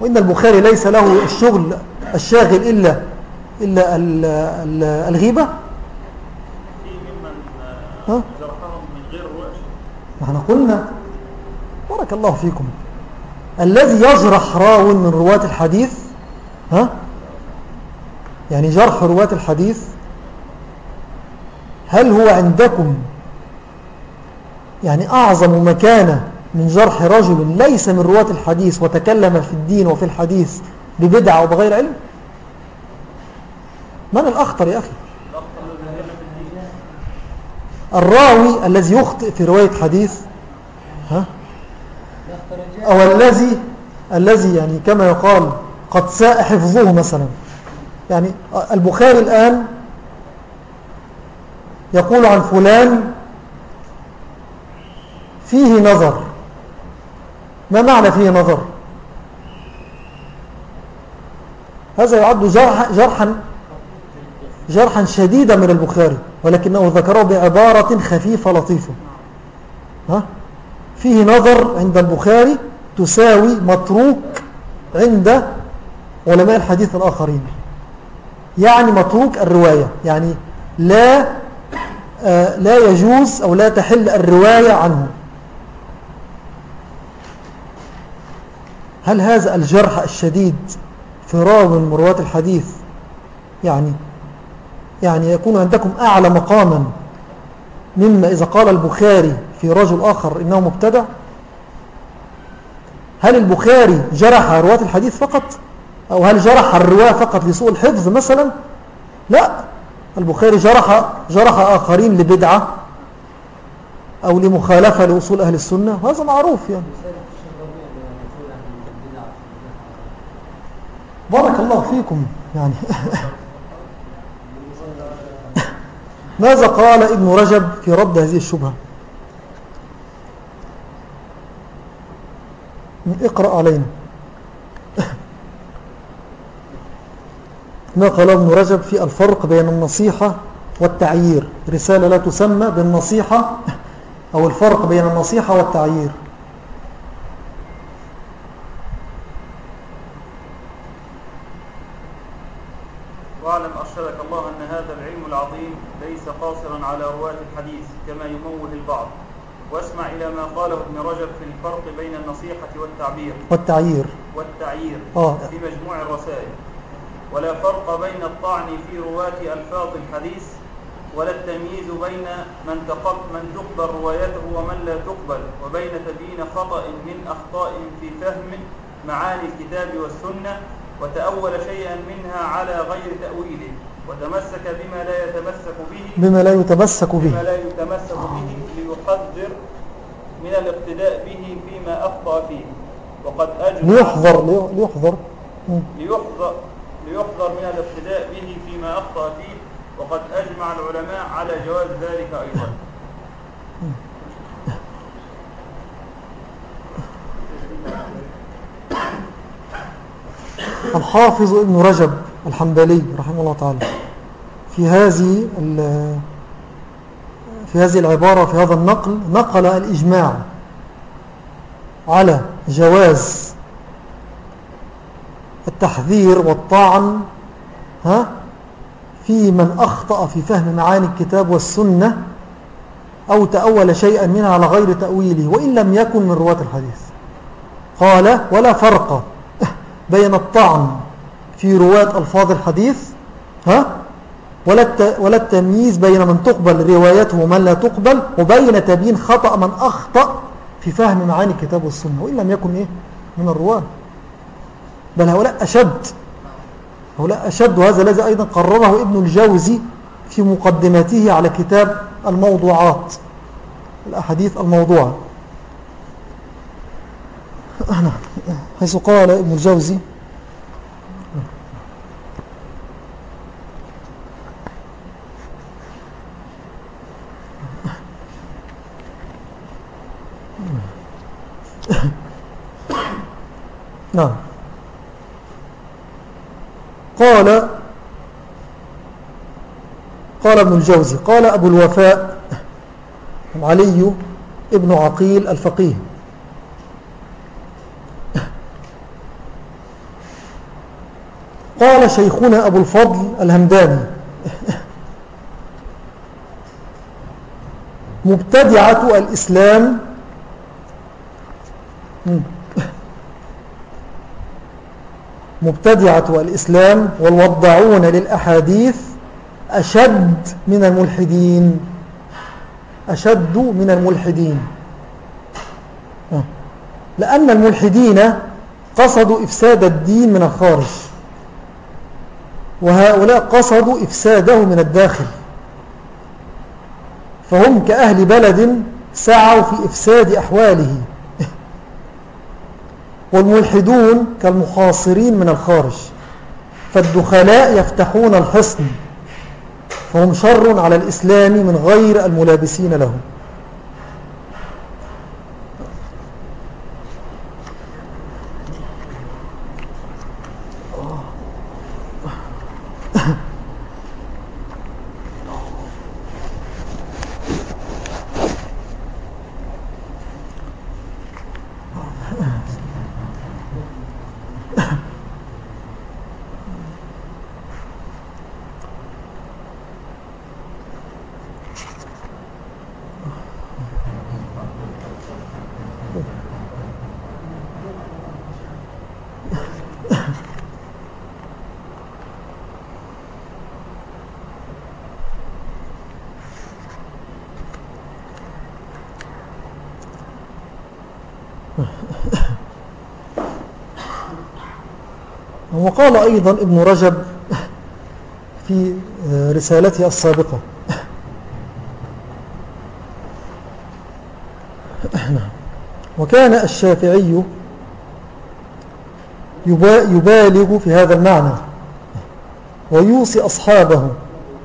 وإن البخاري ليس له الشغل الشاغل إلا, إلا الغيبة. غير نحن قلنا بارك الله فيكم. الذي يجرح راو من رواة الحديث ها؟ يعني جرح رواة الحديث هل هو عندكم يعني أعظم مكانة من جرح رجل ليس من رواة الحديث وتكلم في الدين وفي الحديث ببدعة وبغير علم؟ من الأخطر يا أخي؟ الراوي الذي يخطئ في رواية حديث ها؟ أو الذي الذي يعني كما يقال قد ساء حفظه مثلا. يعني البخاري الآن يقول عن فلان فيه نظر. ما معنى فيه نظر؟ هذا يعد جرحا جرحا شديدا من البخاري ولكنه ذكره بعبارة خفيفة لطيفة. ها؟ فيه نظر عند البخاري تساوي متروك عند علماء الحديث الآخرين. يعني متروك الرواية يعني لا آه لا يجوز أو لا تحل الرواية عنه. هل هذا الجرح الشديد في راو من مروات الحديث؟ يعني يعني يكون عندكم أعلى مقاما مما إذا قال البخاري في رجل آخر إنه مبتدع؟ هل البخاري جرح رواة الحديث فقط؟ أو هل جرح الرواة فقط لسوء الحفظ مثلا؟ لا البخاري جرح, جرح آخرين لبدعة أو لمخالفة لأصول أهل السنة هذا معروف يعني. بارك الله فيكم يعني. ماذا قال ابن رجب في رد هذه الشبهة؟ اقرأ علينا. ما قال ابن رجب في الفرق بين النصيحة والتعيير؟ رسالة لا تسمى بالنصيحة أو الفرق بين النصيحة والتعيير واعلم أرشدك الله أن هذا العلم العظيم ليس قاصرا على رواة الحديث كما يموه البعض واسمع إلى ما قاله ابن رجب في الفرق بين النصيحة والتعبير. والتعيير. والتعيير. آه. في مجموع الرسائل. ولا فرق بين الطعن في رواة ألفاظ الحديث ولا التمييز بين من, تقب من تقبل روايته ومن لا تقبل وبين تبيين خطأ من أخطاء في فهم معاني الكتاب والسنة وتأول شيئا منها على غير تأويله وتمسك بما لا يتمسك به بما لا يتمسك به. بما لا يتمسك به ليحذر من الاقتداء به فيما أخطأ فيه. وقد أجمع ليحذر ليحذر. ليحذر ليحذر من الاقتداء به فيما أخطأ فيه. وقد أجمع العلماء على جواز ذلك أيضا. الحافظ ابن رجب الحنبلي رحمه الله تعالى في هذه في هذه العبارة في هذا النقل نقل الإجماع على جواز التحذير والطعن ها في من أخطأ في فهم معاني الكتاب والسنة أو تأول شيئا منها على غير تأويله وإن لم يكن من رواة الحديث. قال ولا فرق بين الطعن في رواة ألفاظ الحديث ها ولا التمييز بين من تقبل روايته ومن لا تقبل وبين تبيين خطأ من أخطأ في فهم معاني الكتاب والسنة وإن لم يكن إيه؟ من الرواة. بل هؤلاء أشد هؤلاء أشد وهذا الذي أيضا قرره ابن الجوزي في مقدمته على كتاب الموضوعات الأحاديث الموضوعة. حيث قال ابن الجوزي نعم. قال قال ابن الجوزي قال أبو الوفاء علي ابن عقيل الفقيه. قال شيخنا أبو الفضل الهمداني مبتدعة الإسلام مبتدعة الإسلام والوضعون للأحاديث أشد من الملحدين. أشد من الملحدين. لأن الملحدين قصدوا إفساد الدين من الخارج وهؤلاء قصدوا إفساده من الداخل. فهم كأهل بلد سعوا في إفساد أحواله. والملحدون كالمخاصرين من الخارج فالدخلاء يفتحون الحصن فهم شر على الإسلام من غير الملابسين له وقال أيضا ابن رجب في رسالته السابقة. وكان الشافعي يبالغ في هذا المعنى ويوصي أصحابه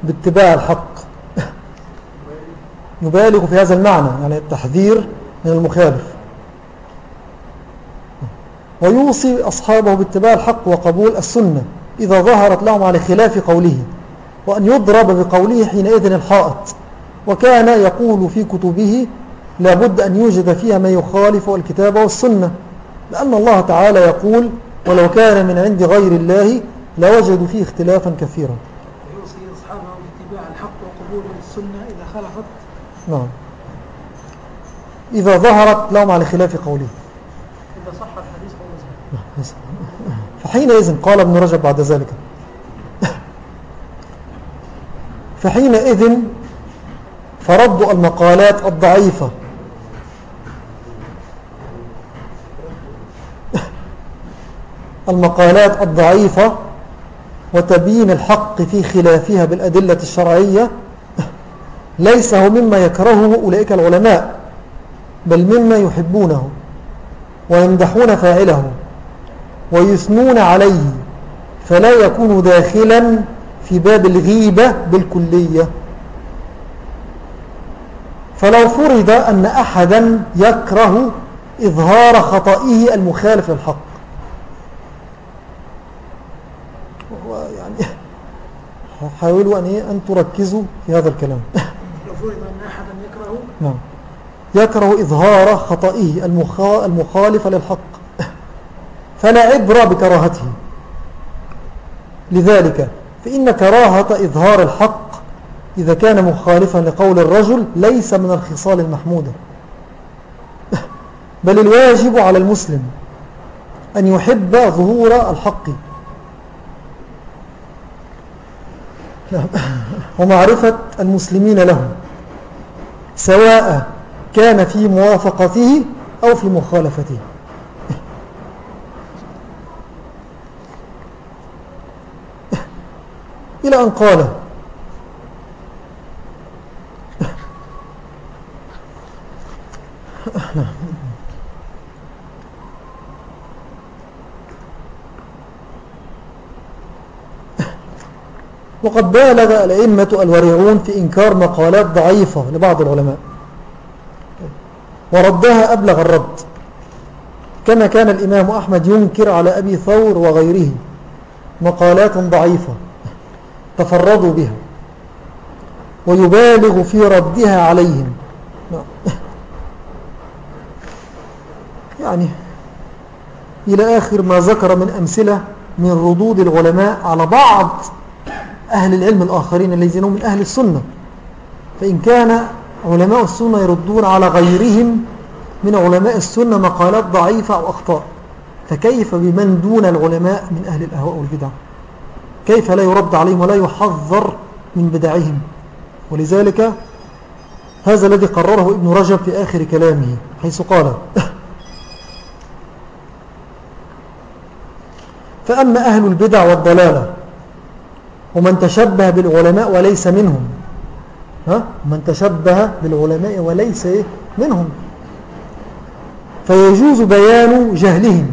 باتباع الحق. يبالغ في هذا المعنى يعني التحذير من المخالف. ويوصي أصحابه باتباع الحق وقبول السنة إذا ظهرت لهم على خلاف قوله وأن يضرب بقوله حينئذ الحائط. وكان يقول في كتبه لابد أن يوجد فيها ما يخالف الكتاب والسنة لأن الله تعالى يقول ولو كان من عند غير الله لوجدوا فيه اختلافا كثيرا. يوصي أصحابه باتباع الحق وقبول السنة إذا خالفت؟ نعم. إذا ظهرت لهم على خلاف قوله. إذا صح الحديث فحينئذ قال ابن رجب بعد ذلك. فحينئذ فرد المقالات الضعيفة. المقالات الضعيفة وتبيين الحق في خلافها بالأدلة الشرعية ليس هو مما يكرهه أولئك العلماء بل مما يحبونه ويمدحون فاعله ويثنون عليه فلا يكون داخلا في باب الغيبة بالكلية. فلو فرض أن أحدا يكره إظهار خطئه المخالف للحق. يعني حاولوا أن, إيه؟ أن تركزوا في هذا الكلام. لو فرض أن أحدا يكره نعم. يكره إظهار خطئه المخالف للحق. فلا عبرة بكراهته. لذلك فإن كراهة إظهار الحق إذا كان مخالفا لقول الرجل ليس من الخصال المحمودة. بل الواجب على المسلم أن يحب ظهور الحق. ومعرفة المسلمين له سواء كان في موافقته أو في مخالفته. إلى أن قال. وقد بالغ الأئمة الورعون في إنكار مقالات ضعيفة لبعض العلماء. وردها أبلغ الرد. كما كان الإمام أحمد ينكر على أبي ثور وغيره. مقالات ضعيفة. تفردوا بها ويبالغ في ردها عليهم. يعني إلى آخر ما ذكر من أمثلة من ردود العلماء على بعض أهل العلم الآخرين الذين هم من أهل السنة فإن كان علماء السنة يردون على غيرهم من علماء السنة مقالات ضعيفة أو أخطاء فكيف بمن دون العلماء من أهل الأهواء والبدع كيف لا يرد عليهم ولا يحذر من بدعهم. ولذلك هذا الذي قرره ابن رجب في آخر كلامه حيث قال فأما أهل البدع والضلالة ومن تشبه بالعلماء وليس منهم. ها؟ من تشبه بالعلماء وليس منهم. فيجوز بيان جهلهم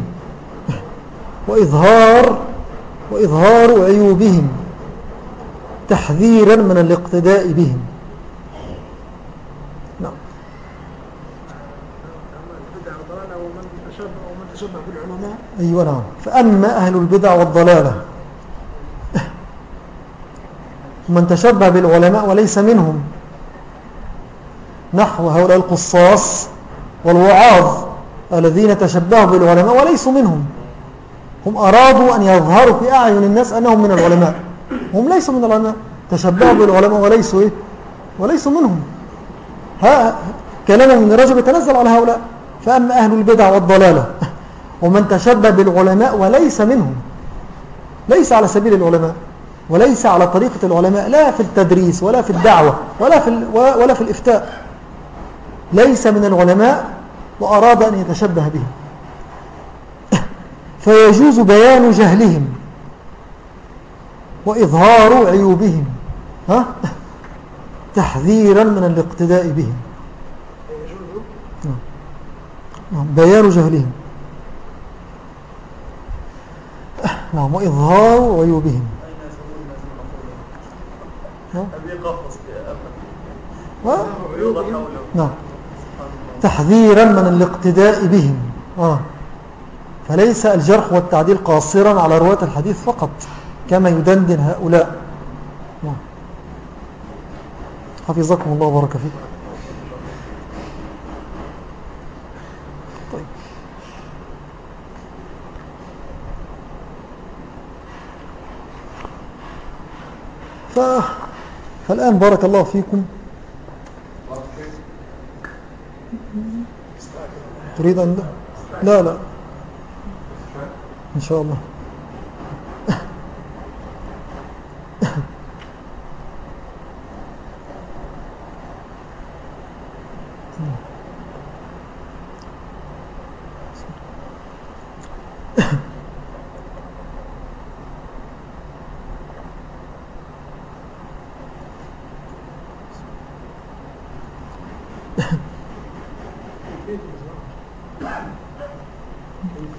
وإظهار وإظهار عيوبهم تحذيرا من الاقتداء بهم. نعم. أيوة نعم. فأما أهل البدع والضلالة من تشبه بالعلماء وليس منهم نحو هؤلاء القصاص والوعاظ الذين تشبهوا بالعلماء وليسوا منهم. هم أرادوا أن يظهروا في أعين الناس أنهم من العلماء. هم ليسوا من العلماء. تشبهوا بالعلماء وليسوا إيه؟ وليسوا منهم. ها؟ كلام من رجب يتنزل على هؤلاء. فأما أهل البدع والضلالة ومن تشبه بالعلماء وليس منهم. ليس على سبيل العلماء وليس على طريقة العلماء لا في التدريس ولا في الدعوة ولا في, ولا في الإفتاء. ليس من العلماء وأراد أن يتشبه بهم. فيجوز بيان جهلهم وإظهار عيوبهم ها؟ تحذيرا من الاقتداء بهم. نعم. بيان جهلهم. نعم وإظهار عيوبهم. نعم. تحذيرا من الاقتداء بهم. آه. فليس الجرح والتعديل قاصرا على رواة الحديث فقط كما يدندن هؤلاء. حفظكم الله وبارك فيكم. طيب. ف... فالآن بارك الله فيكم. تريد أن لا لا. إن شاء الله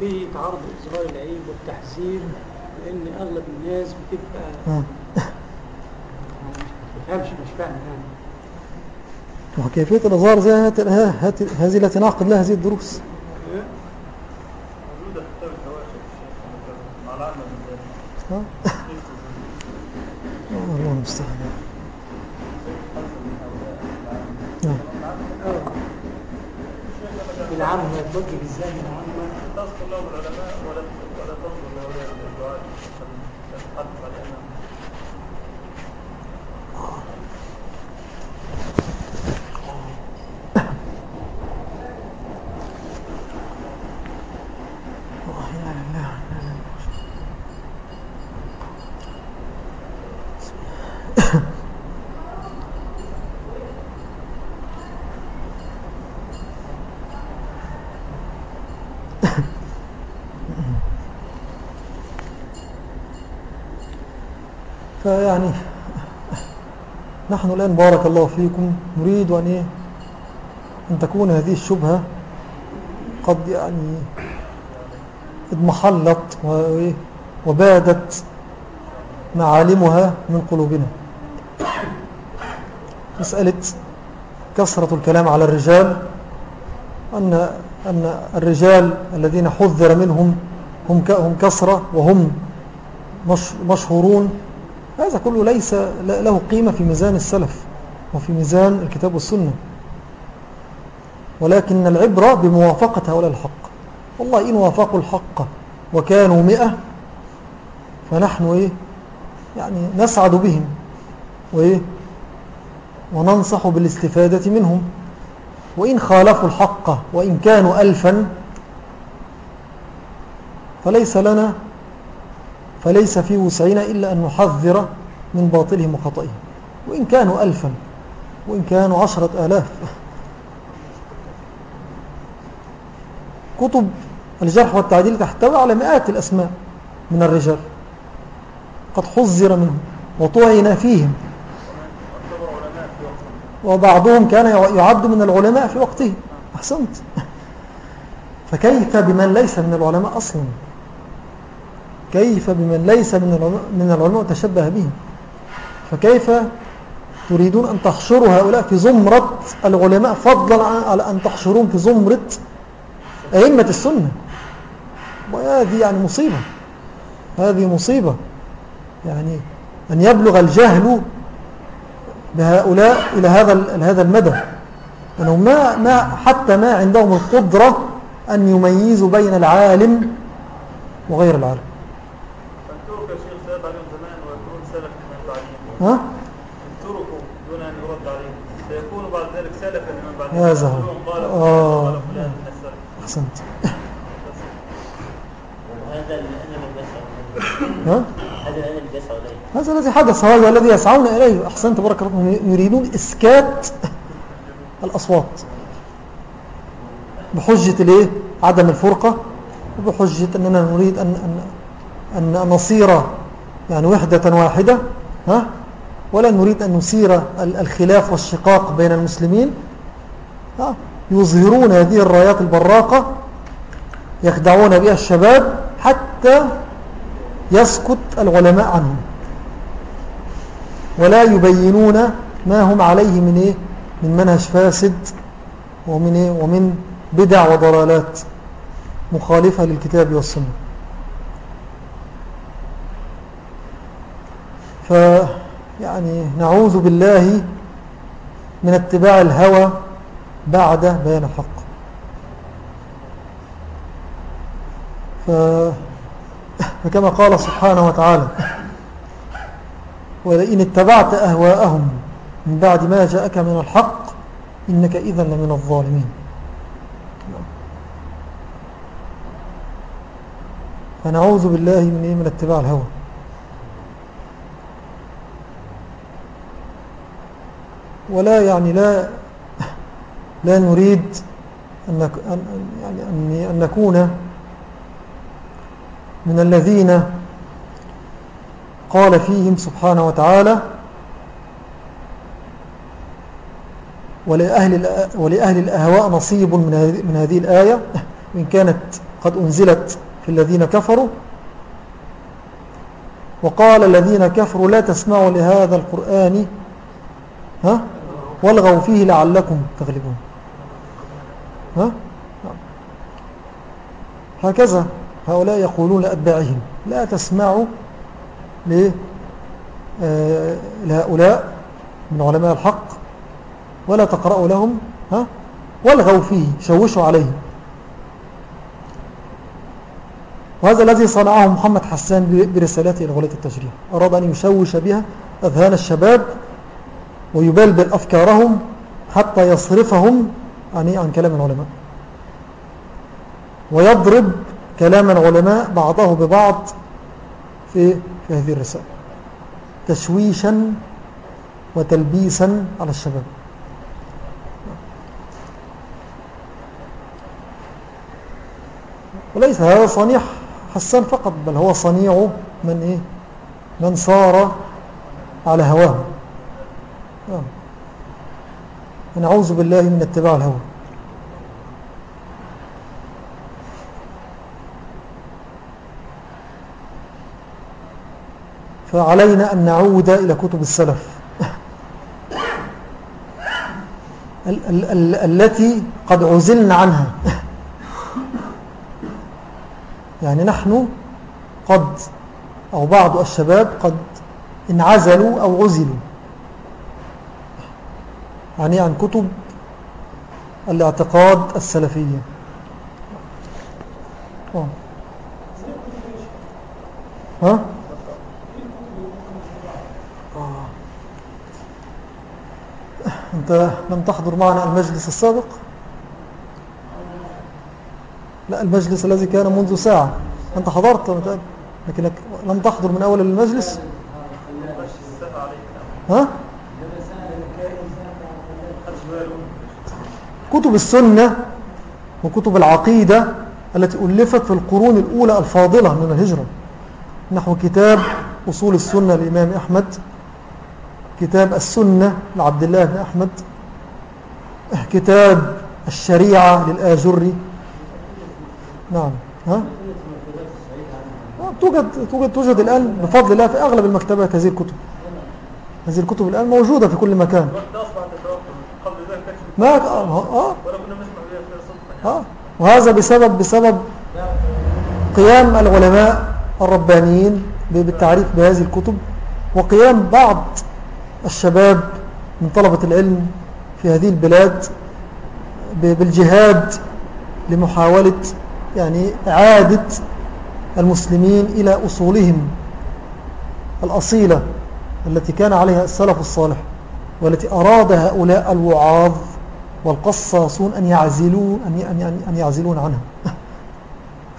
في تعرض إظهار العيب والتحذير لأن أغلب الناس بتبقى آه. ما مش فاهم يعني وكيفية الإظهار هذه التي نعقد لها هذه الدروس موجودة في كتاب الحواشي مع العلم من الله المستعان نعم العام يتوجه إزاي العام تذكر لهم العلماء ولا ولا تنظر لهؤلاء الدعاء تتحدث عن الامام فيعني نحن الآن بارك الله فيكم. نريد أن, إيه؟ أن تكون هذه الشبهة قد يعني اضمحلت إيه؟ وبادت معالمها من قلوبنا. مسألة كثرة الكلام على الرجال أن, أن الرجال الذين حذر منهم هم كثرة وهم مشهورون. هذا كله ليس له قيمة في ميزان السلف وفي ميزان الكتاب والسنة. ولكن العبرة بموافقة هؤلاء الحق. والله إن وافقوا الحق وكانوا مئة فنحن إيه؟ يعني نسعد بهم وإيه؟ وننصح بالاستفادة منهم. وإن خالفوا الحق وإن كانوا ألفا فليس لنا فليس في وسعنا إلا أن نحذر من باطلهم وخطئهم. وإن كانوا ألفا وإن كانوا عشرة آلاف. كتب الجرح والتعديل تحتوي على مئات الأسماء من الرجال. قد حذر منهم وطعن فيهم. وبعضهم كان يعد من العلماء في وقته. أحسنت. فكيف بمن ليس من العلماء أصلا؟ كيف بمن ليس من العلماء تشبه بهم؟ فكيف تريدون أن تحشروا هؤلاء في زمرة العلماء فضلا على أن تحشرون في زمرة أئمة السنة؟ وهذه يعني مصيبة. هذه مصيبة. يعني أن يبلغ الجهل بهؤلاء إلى هذا هذا المدى. أنهم ما ما حتى ما عندهم القدرة أن يميزوا بين العالم وغير العالم الترك يا شيخ سيد عليهم زمان ويكون سلف لمن بعدهم ها؟ تركوا دون أن يرد عليهم سيكون بعد ذلك سلفا لمن بعدهم يا زهر. يقولون قال آه. قال فلان من السلف أحسنت البشر ها؟ هذا هذا الذي حدث هذا الذي يسعون إليه أحسنت بارك الله يريدون إسكات الأصوات بحجة الإيه؟ عدم الفرقة وبحجة أننا نريد أن, أن, أن نصير يعني وحدة واحدة ها؟ ولا نريد أن نسير الخلاف والشقاق بين المسلمين؟ يظهرون هذه الرايات البراقة يخدعون بها الشباب حتى يسكت العلماء عنهم ولا يبينون ما هم عليه من إيه؟ من منهج فاسد ومن, إيه؟ ومن بدع وضلالات مخالفة للكتاب والسنة فيعني نعوذ بالله من اتباع الهوى بعد بيان الحق. ف... فكما قال سبحانه وتعالى ولئن اتبعت أهواءهم من بعد ما جاءك من الحق إنك إذا لمن الظالمين. فنعوذ بالله من, إيه؟ من اتباع الهوى. ولا يعني لا لا نريد أن, يعني أن نكون من الذين قال فيهم سبحانه وتعالى ولأهل, ولأهل الأهواء نصيب من هذه الآية إن كانت قد أنزلت في الذين كفروا. وقال الذين كفروا لا تسمعوا لهذا القرآن ها؟ والغوا فيه لعلكم تغلبون. ها؟ هكذا هؤلاء يقولون لأتباعهم لا تسمعوا آه، لهؤلاء من علماء الحق ولا تقرأوا لهم ها؟ والغوا فيه شوشوا عليه. وهذا الذي صنعه محمد حسان برسالته إلى غلاة التشريع. أراد أن يشوش بها أذهان الشباب ويبلبل أفكارهم حتى يصرفهم عن, كلام العلماء. ويضرب كلام العلماء بعضه ببعض في, في هذه الرسالة تشويشا وتلبيسا على الشباب. وليس هذا صنيع حسان فقط بل هو صنيع من إيه؟ من صار على هواه. نعوذ بالله من اتباع الهوى. فعلينا أن نعود إلى كتب السلف. ال ال ال التي قد عزلنا عنها. يعني نحن قد أو بعض الشباب قد انعزلوا أو عزلوا. يعني عن كتب الاعتقاد السلفية. آه. ها؟ آه. أنت لم تحضر معنا المجلس السابق؟ لا المجلس الذي كان منذ ساعة. أنت حضرت لكنك لم تحضر من أول المجلس؟ ها؟ كتب السنة وكتب العقيدة التي ألفت في القرون الأولى الفاضلة من الهجرة. نحو كتاب أصول السنة للإمام أحمد. كتاب السنة لعبد الله بن أحمد. كتاب الشريعة للآجري. نعم. ها؟ توجد, توجد, توجد الآن بفضل الله في أغلب المكتبات هذه الكتب. هذه الكتب الآن موجودة في كل مكان. ما آه آه آه. وهذا بسبب بسبب قيام العلماء الربانيين بالتعريف بهذه الكتب وقيام بعض الشباب من طلبة العلم في هذه البلاد بالجهاد لمحاولة يعني إعادة المسلمين إلى أصولهم الأصيلة التي كان عليها السلف الصالح والتي أراد هؤلاء الوعاظ والقصاصون أن يعزلون, أن أن أن يعزلون عنها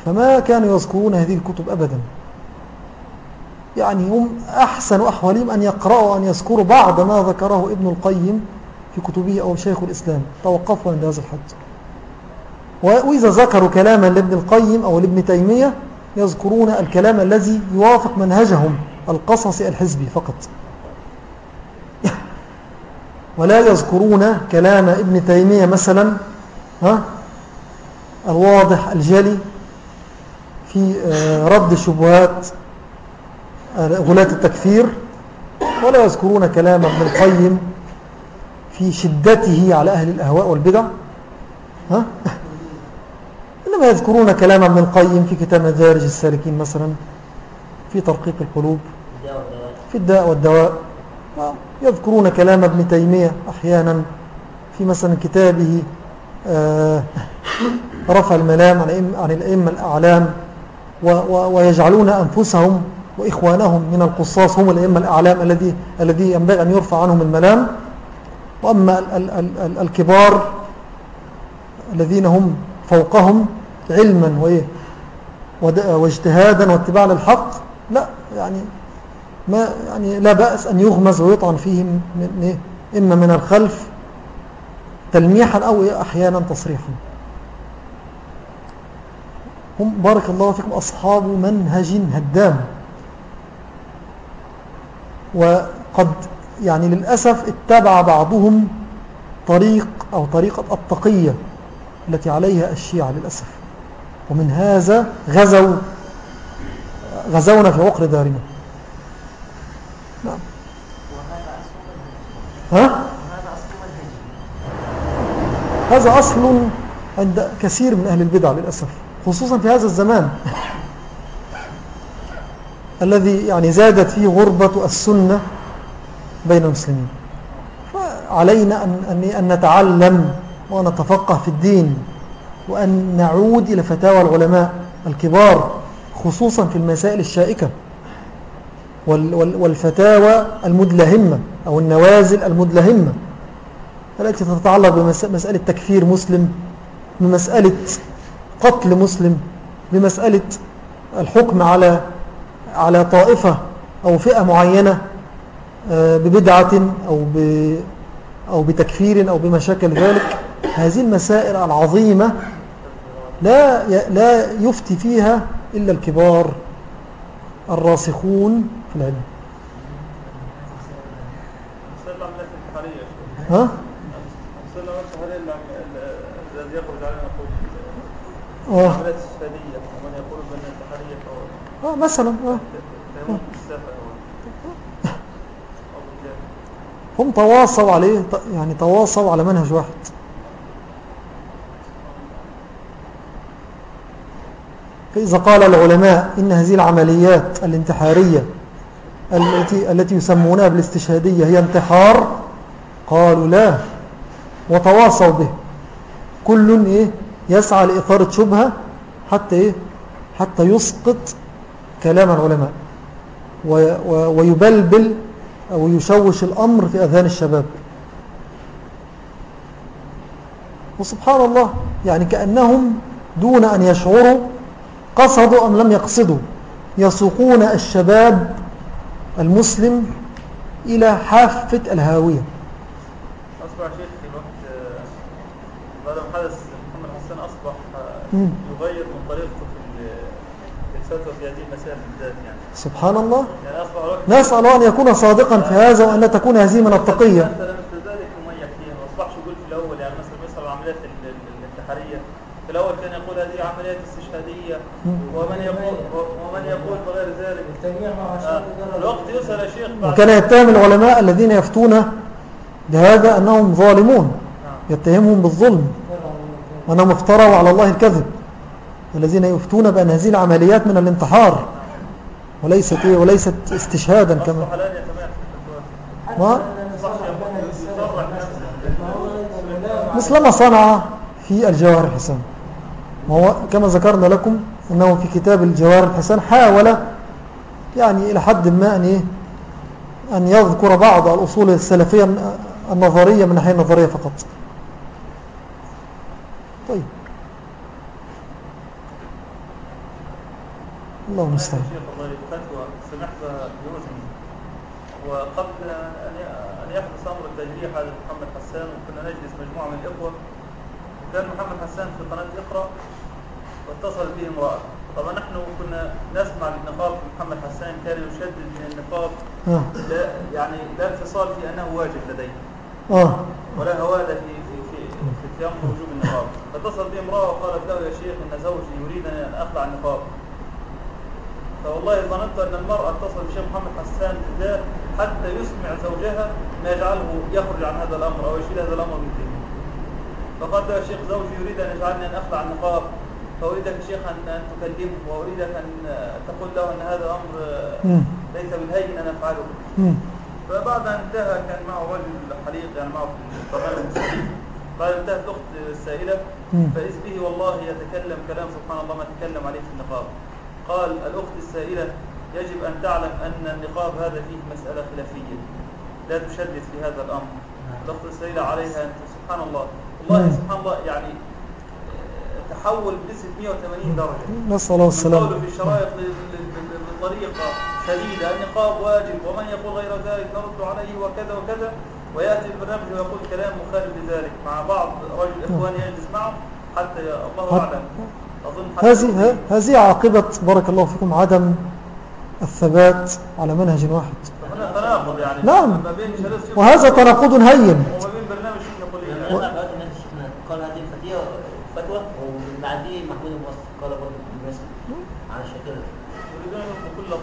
فما كانوا يذكرون هذه الكتب أبدا. يعني هم أحسن أحوالهم أن يقرأوا أن يذكروا بعض ما ذكره ابن القيم في كتبه أو شيخ الإسلام. توقفوا عند هذا الحد. وإذا ذكروا كلاما لابن القيم أو لابن تيمية يذكرون الكلام الذي يوافق منهجهم القصص الحزبي فقط. ولا يذكرون كلام ابن تيمية مثلا ها الواضح الجلي في آه، رد شبهات آه، غلاة التكفير ولا يذكرون كلام ابن القيم في شدته على أهل الأهواء والبدع ها؟ إنما يذكرون كلام ابن القيم في كتاب مدارج السالكين مثلا في ترقيق القلوب في الداء والدواء. يذكرون كلام ابن تيمية أحيانا في مثلا كتابه آه، رفع الملام عن الأئمة الأعلام ويجعلون أنفسهم وإخوانهم من القصاص هم الأئمة الأعلام الذي الذي ينبغي أن يرفع عنهم الملام. وأما الكبار الذين هم فوقهم علما وإيه واجتهادا واتباعا للحق لا يعني ما يعني لا بأس أن يغمز ويطعن فيه من إيه؟ إما من الخلف تلميحا أو أحيانا تصريحا. هم بارك الله فيكم أصحاب منهج هدام. وقد يعني للأسف اتبع بعضهم طريق أو طريقة التقية التي عليها الشيعة للأسف. ومن هذا غزوا غزونا في عقر دارنا. نعم. ها؟ هذا أصل عند كثير من أهل البدع للأسف خصوصا في هذا الزمان. الذي يعني زادت فيه غربة السنة بين المسلمين. فعلينا أن, أن نتعلم ونتفقه في الدين وأن نعود إلى فتاوى العلماء الكبار خصوصا في المسائل الشائكة. والفتاوى المدلهمة أو النوازل المدلهمة. التي تتعلق بمسألة تكفير مسلم بمسألة قتل مسلم بمسألة الحكم على على طائفة أو فئة معينة آه، ببدعة أو, أو بتكفير أو بمشاكل ذلك. هذه المسائل العظيمة لا لا يفتي فيها إلا الكبار الراسخون العلم ها؟ الذي يخرج علينا نقول آه. السفالية ومن يقول بأن التحرية آه مثلا آه. هم تواصوا عليه يعني تواصوا على منهج واحد. فإذا قال العلماء إن هذه العمليات الانتحارية التي, التي يسمونها بالاستشهادية هي انتحار. قالوا لا وتواصوا به. كل إيه يسعى لإثارة شبهة حتى إيه حتى يسقط كلام العلماء. ويبلبل أو يشوش الأمر في أذهان الشباب. وسبحان الله يعني كأنهم دون أن يشعروا قصدوا أم لم يقصدوا. يسوقون الشباب المسلم إلى حافة الهاوية. أصبح شيخ في الوقت آه، بعد ما حدث محمد حسن أصبح آه،. يغير من طريقته في ال- في الفتوى في هذه المسائل بالذات يعني. سبحان الله. يعني نسأل الله أن يكون صادقا في هذا وأن تكون هزيمة التقية. مثلا مثل ذلك وكان يتهم العلماء الذين يفتون بهذا أنهم ظالمون. يتهمهم بالظلم وأنهم افتروا على الله الكذب الذين يفتون بأن هذه العمليات من الانتحار وليست, إيه؟ وليست استشهادا كما ما مثل ما صنع في الجواهر الحسن وهو كما ذكرنا لكم أنه في كتاب الجواهر الحسن حاول يعني إلى حد ما أن, إيه؟ أن يذكر بعض الأصول السلفية النظرية من الناحية النظرية فقط. طيب. الله المستعان. وقبل أن يحدث أمر التجريح على محمد حسان وكنا نجلس مجموعة من الإخوة وكان محمد حسان في قناة إقرأ واتصل به امرأة. طبعا نحن كنا نسمع النقاب في محمد حسان كان يشدد من النقاب آه. لا يعني لا انفصال في أنه واجب لديه آه. ولا هوادة في في في في في أمر وجوب النقاب. فاتصل به امرأة وقالت له يا شيخ إن زوجي يريد أن أخلع النقاب. فوالله ظننت أن المرأة اتصل بالشيخ محمد حسان ده حتى يسمع زوجها ما يجعله يخرج عن هذا الأمر أو يشيل هذا الأمر من دينه. فقال له يا شيخ زوجي يريد أن يجعلني أن أخلع النقاب. فأريدك يا شيخ أن أن تكلمه وأريدك أن تقول له أن هذا أمر. ليس بالهين أن أفعله. فبعد أن انتهى كان معه رجل حليق يعني معه في المستضيف بعد انتهت الأخت السائلة. فإذ به والله يتكلم كلام سبحان الله ما تكلم عليه في النقاب قال الأخت السائلة يجب أن تعلم أن النقاب هذا فيه مسألة خلافية لا تشدد في هذا الأمر الأخت السائلة عليها أنت سبحان الله والله. سبحان الله يعني تحول بنسبة 180 درجة. نسأل الله السلامة قوله في الشرائط بطريقة سديدة النقاب واجب ومن يقول غير ذلك نرد عليه وكذا وكذا ويأتي البرنامج ويقول كلام مخالف لذلك. مع بعض رجل إخواني يجلس معه حتى الله أعلم. هذه هذه عاقبة بارك الله فيكم عدم الثبات على منهج واحد. يعني نعم. وهذا تناقض هين. وما بين برنامج شيخ نقول لما بعد ما شيخنا قال هذه الفتية فتوى ومن بعديه محمود المصري قال برضه بالمثل كل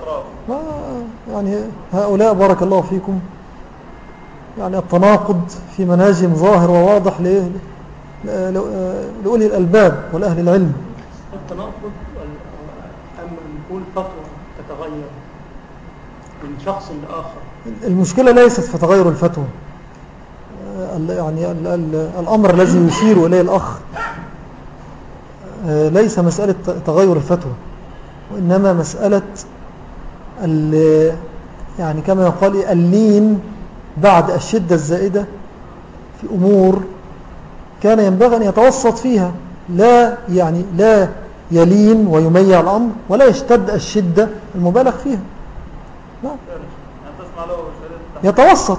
ما- يعني هؤلاء بارك الله فيكم. يعني التناقض في منهجهم ظاهر وواضح ل- ل- لأولي الألباب والأهل العلم. التناقض أما نقول فتوى تتغير من شخص لآخر. المشكلة ليست في تغير الفتوى. آه، ال- يعني ال- ال- الأمر الذي يشير إليه الأخ. آه، ليس مسألة ت- تغير الفتوى. وإنما مسألة يعني كما يقال إيه، اللين بعد الشدة الزائدة في أمور كان ينبغي أن يتوسط فيها. لا يعني لا يلين ويميع الأمر ولا يشتد الشدة المبالغ فيها. لا شريط يتوسط.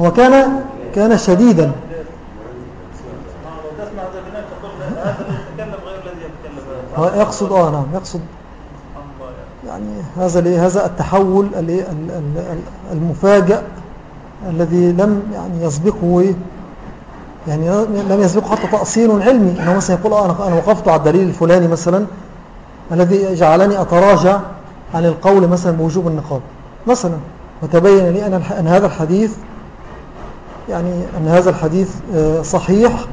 هو كان كان شديدا. يقصد آه نعم يقصد يعني هذا؟ هذا التحول المفاجئ الذي لم يعني يسبقه إيه؟ يعني لم يسبقه حتى تأصيل علمي إنه مثلا يقول آه أنا وقفت على الدليل الفلاني مثلا الذي جعلني أتراجع عن القول مثلا بوجوب النقاب مثلا وتبين لي أن هذا الحديث يعني أن هذا الحديث آه، صحيح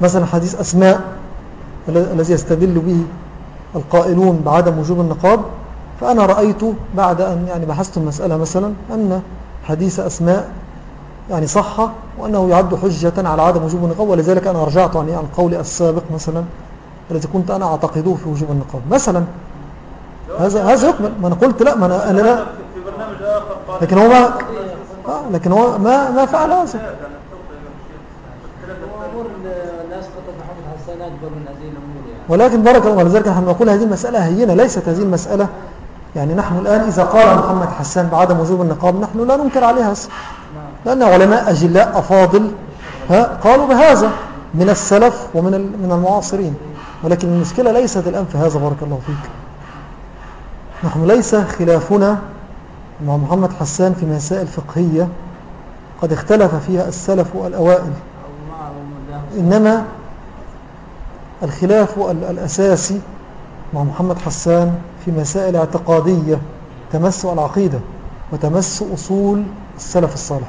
مثلا حديث أسماء ال- الذي يستدل به القائلون بعدم وجوب النقاب فأنا رأيت بعد أن يعني بحثت المسألة مثلا أن حديث أسماء يعني صح وأنه يعد حجة على عدم وجوب النقاب ولذلك أنا رجعت عن عن قولي السابق مثلا الذي كنت أنا أعتقده في وجوب النقاب. مثلا هذا هذا يكمل ما أنا قلت لا ما أنا, أنا لا. في برنامج آخر قال لكن هو ما آه لكن هو ما ما فعل هذا. الناس قطب محمد حسان أكبر من يعني ولكن بارك الله ولذلك نحن نقول هذه المسألة هينة ليست هذه المسألة. يعني نحن الآن إذا قال محمد حسان بعدم وجوب النقاب نحن لا ننكر عليها لأن علماء أجلاء أفاضل ها قالوا بهذا من السلف ومن من المعاصرين. ولكن المشكلة ليست الآن في هذا بارك الله فيك. نحن ليس خلافنا مع محمد حسان في مسائل فقهية قد اختلف فيها السلف الأوائل أو معهم ده إنما الخلاف ال- الأساسي مع محمد حسان في مسائل اعتقادية تمس العقيدة وتمس أصول السلف الصالح.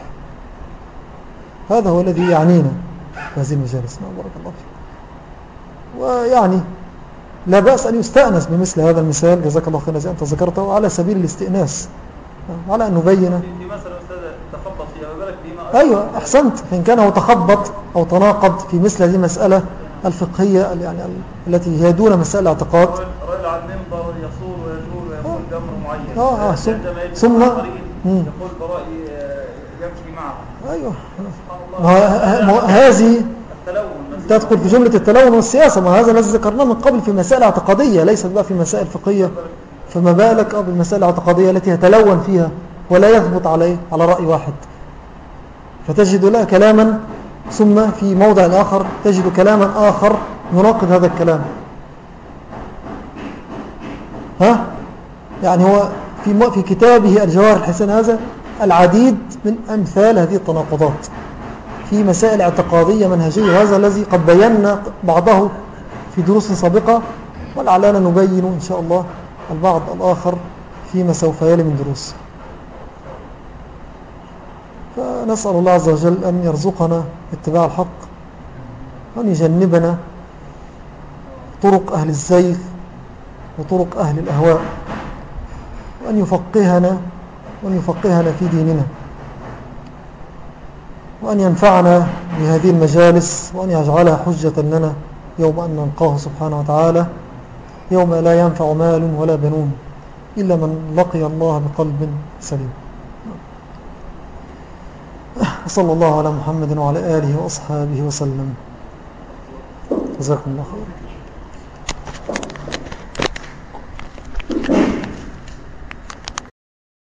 هذا هو الذي يعنينا في هذه المجالس. نعم بارك الله فيك. ويعني لا بأس أن يستأنس بمثل هذا المثال. جزاك الله خير. الذي أنت ذكرته على سبيل الاستئناس. على أن نبين. أيوة أحسنت. إن كان هو تخبط أو تناقض في مثل هذه المسألة الفقهية يعني ال- التي هي دون مسألة الاعتقاد رجل على المنبر يصول ويجول ويقول بأمر معين. آه، آه، ثم-. يقول برأيي آه، يمشي معه. أيوة. سبحان ما الله ه- ما هذه. تدخل في جملة التلون والسياسة. ما هذا الذي ذكرناه من قبل في مسائل اعتقادية ليست بقى في مسائل فقهية. فما بالك آه بالمسائل الاعتقادية التي يتلون فيها ولا يثبت عليه على رأي واحد. فتجد لها كلاما ثم في موضع آخر تجد كلاما آخر يناقض هذا الكلام. ها؟ يعني هو في في كتابه الجواهر الحسن هذا العديد من أمثال هذه التناقضات في مسائل اعتقادية منهجية وهذا الذي قد بينا بعضه في دروس سابقة ولعلنا نبين إن شاء الله البعض الآخر فيما سوف يلي من دروس. فنسأل الله عز وجل أن يرزقنا اتباع الحق وأن يجنبنا طرق أهل الزيغ وطرق أهل الأهواء وأن يفقهنا وأن يفقهنا في ديننا وأن ينفعنا بهذه المجالس وأن يجعلها حجة لنا يوم أن نلقاه سبحانه وتعالى يوم لا ينفع مال ولا بنون إلا من لقي الله بقلب سليم. وصلى الله على محمد وعلى آله وأصحابه وسلم. جزاكم الله خير.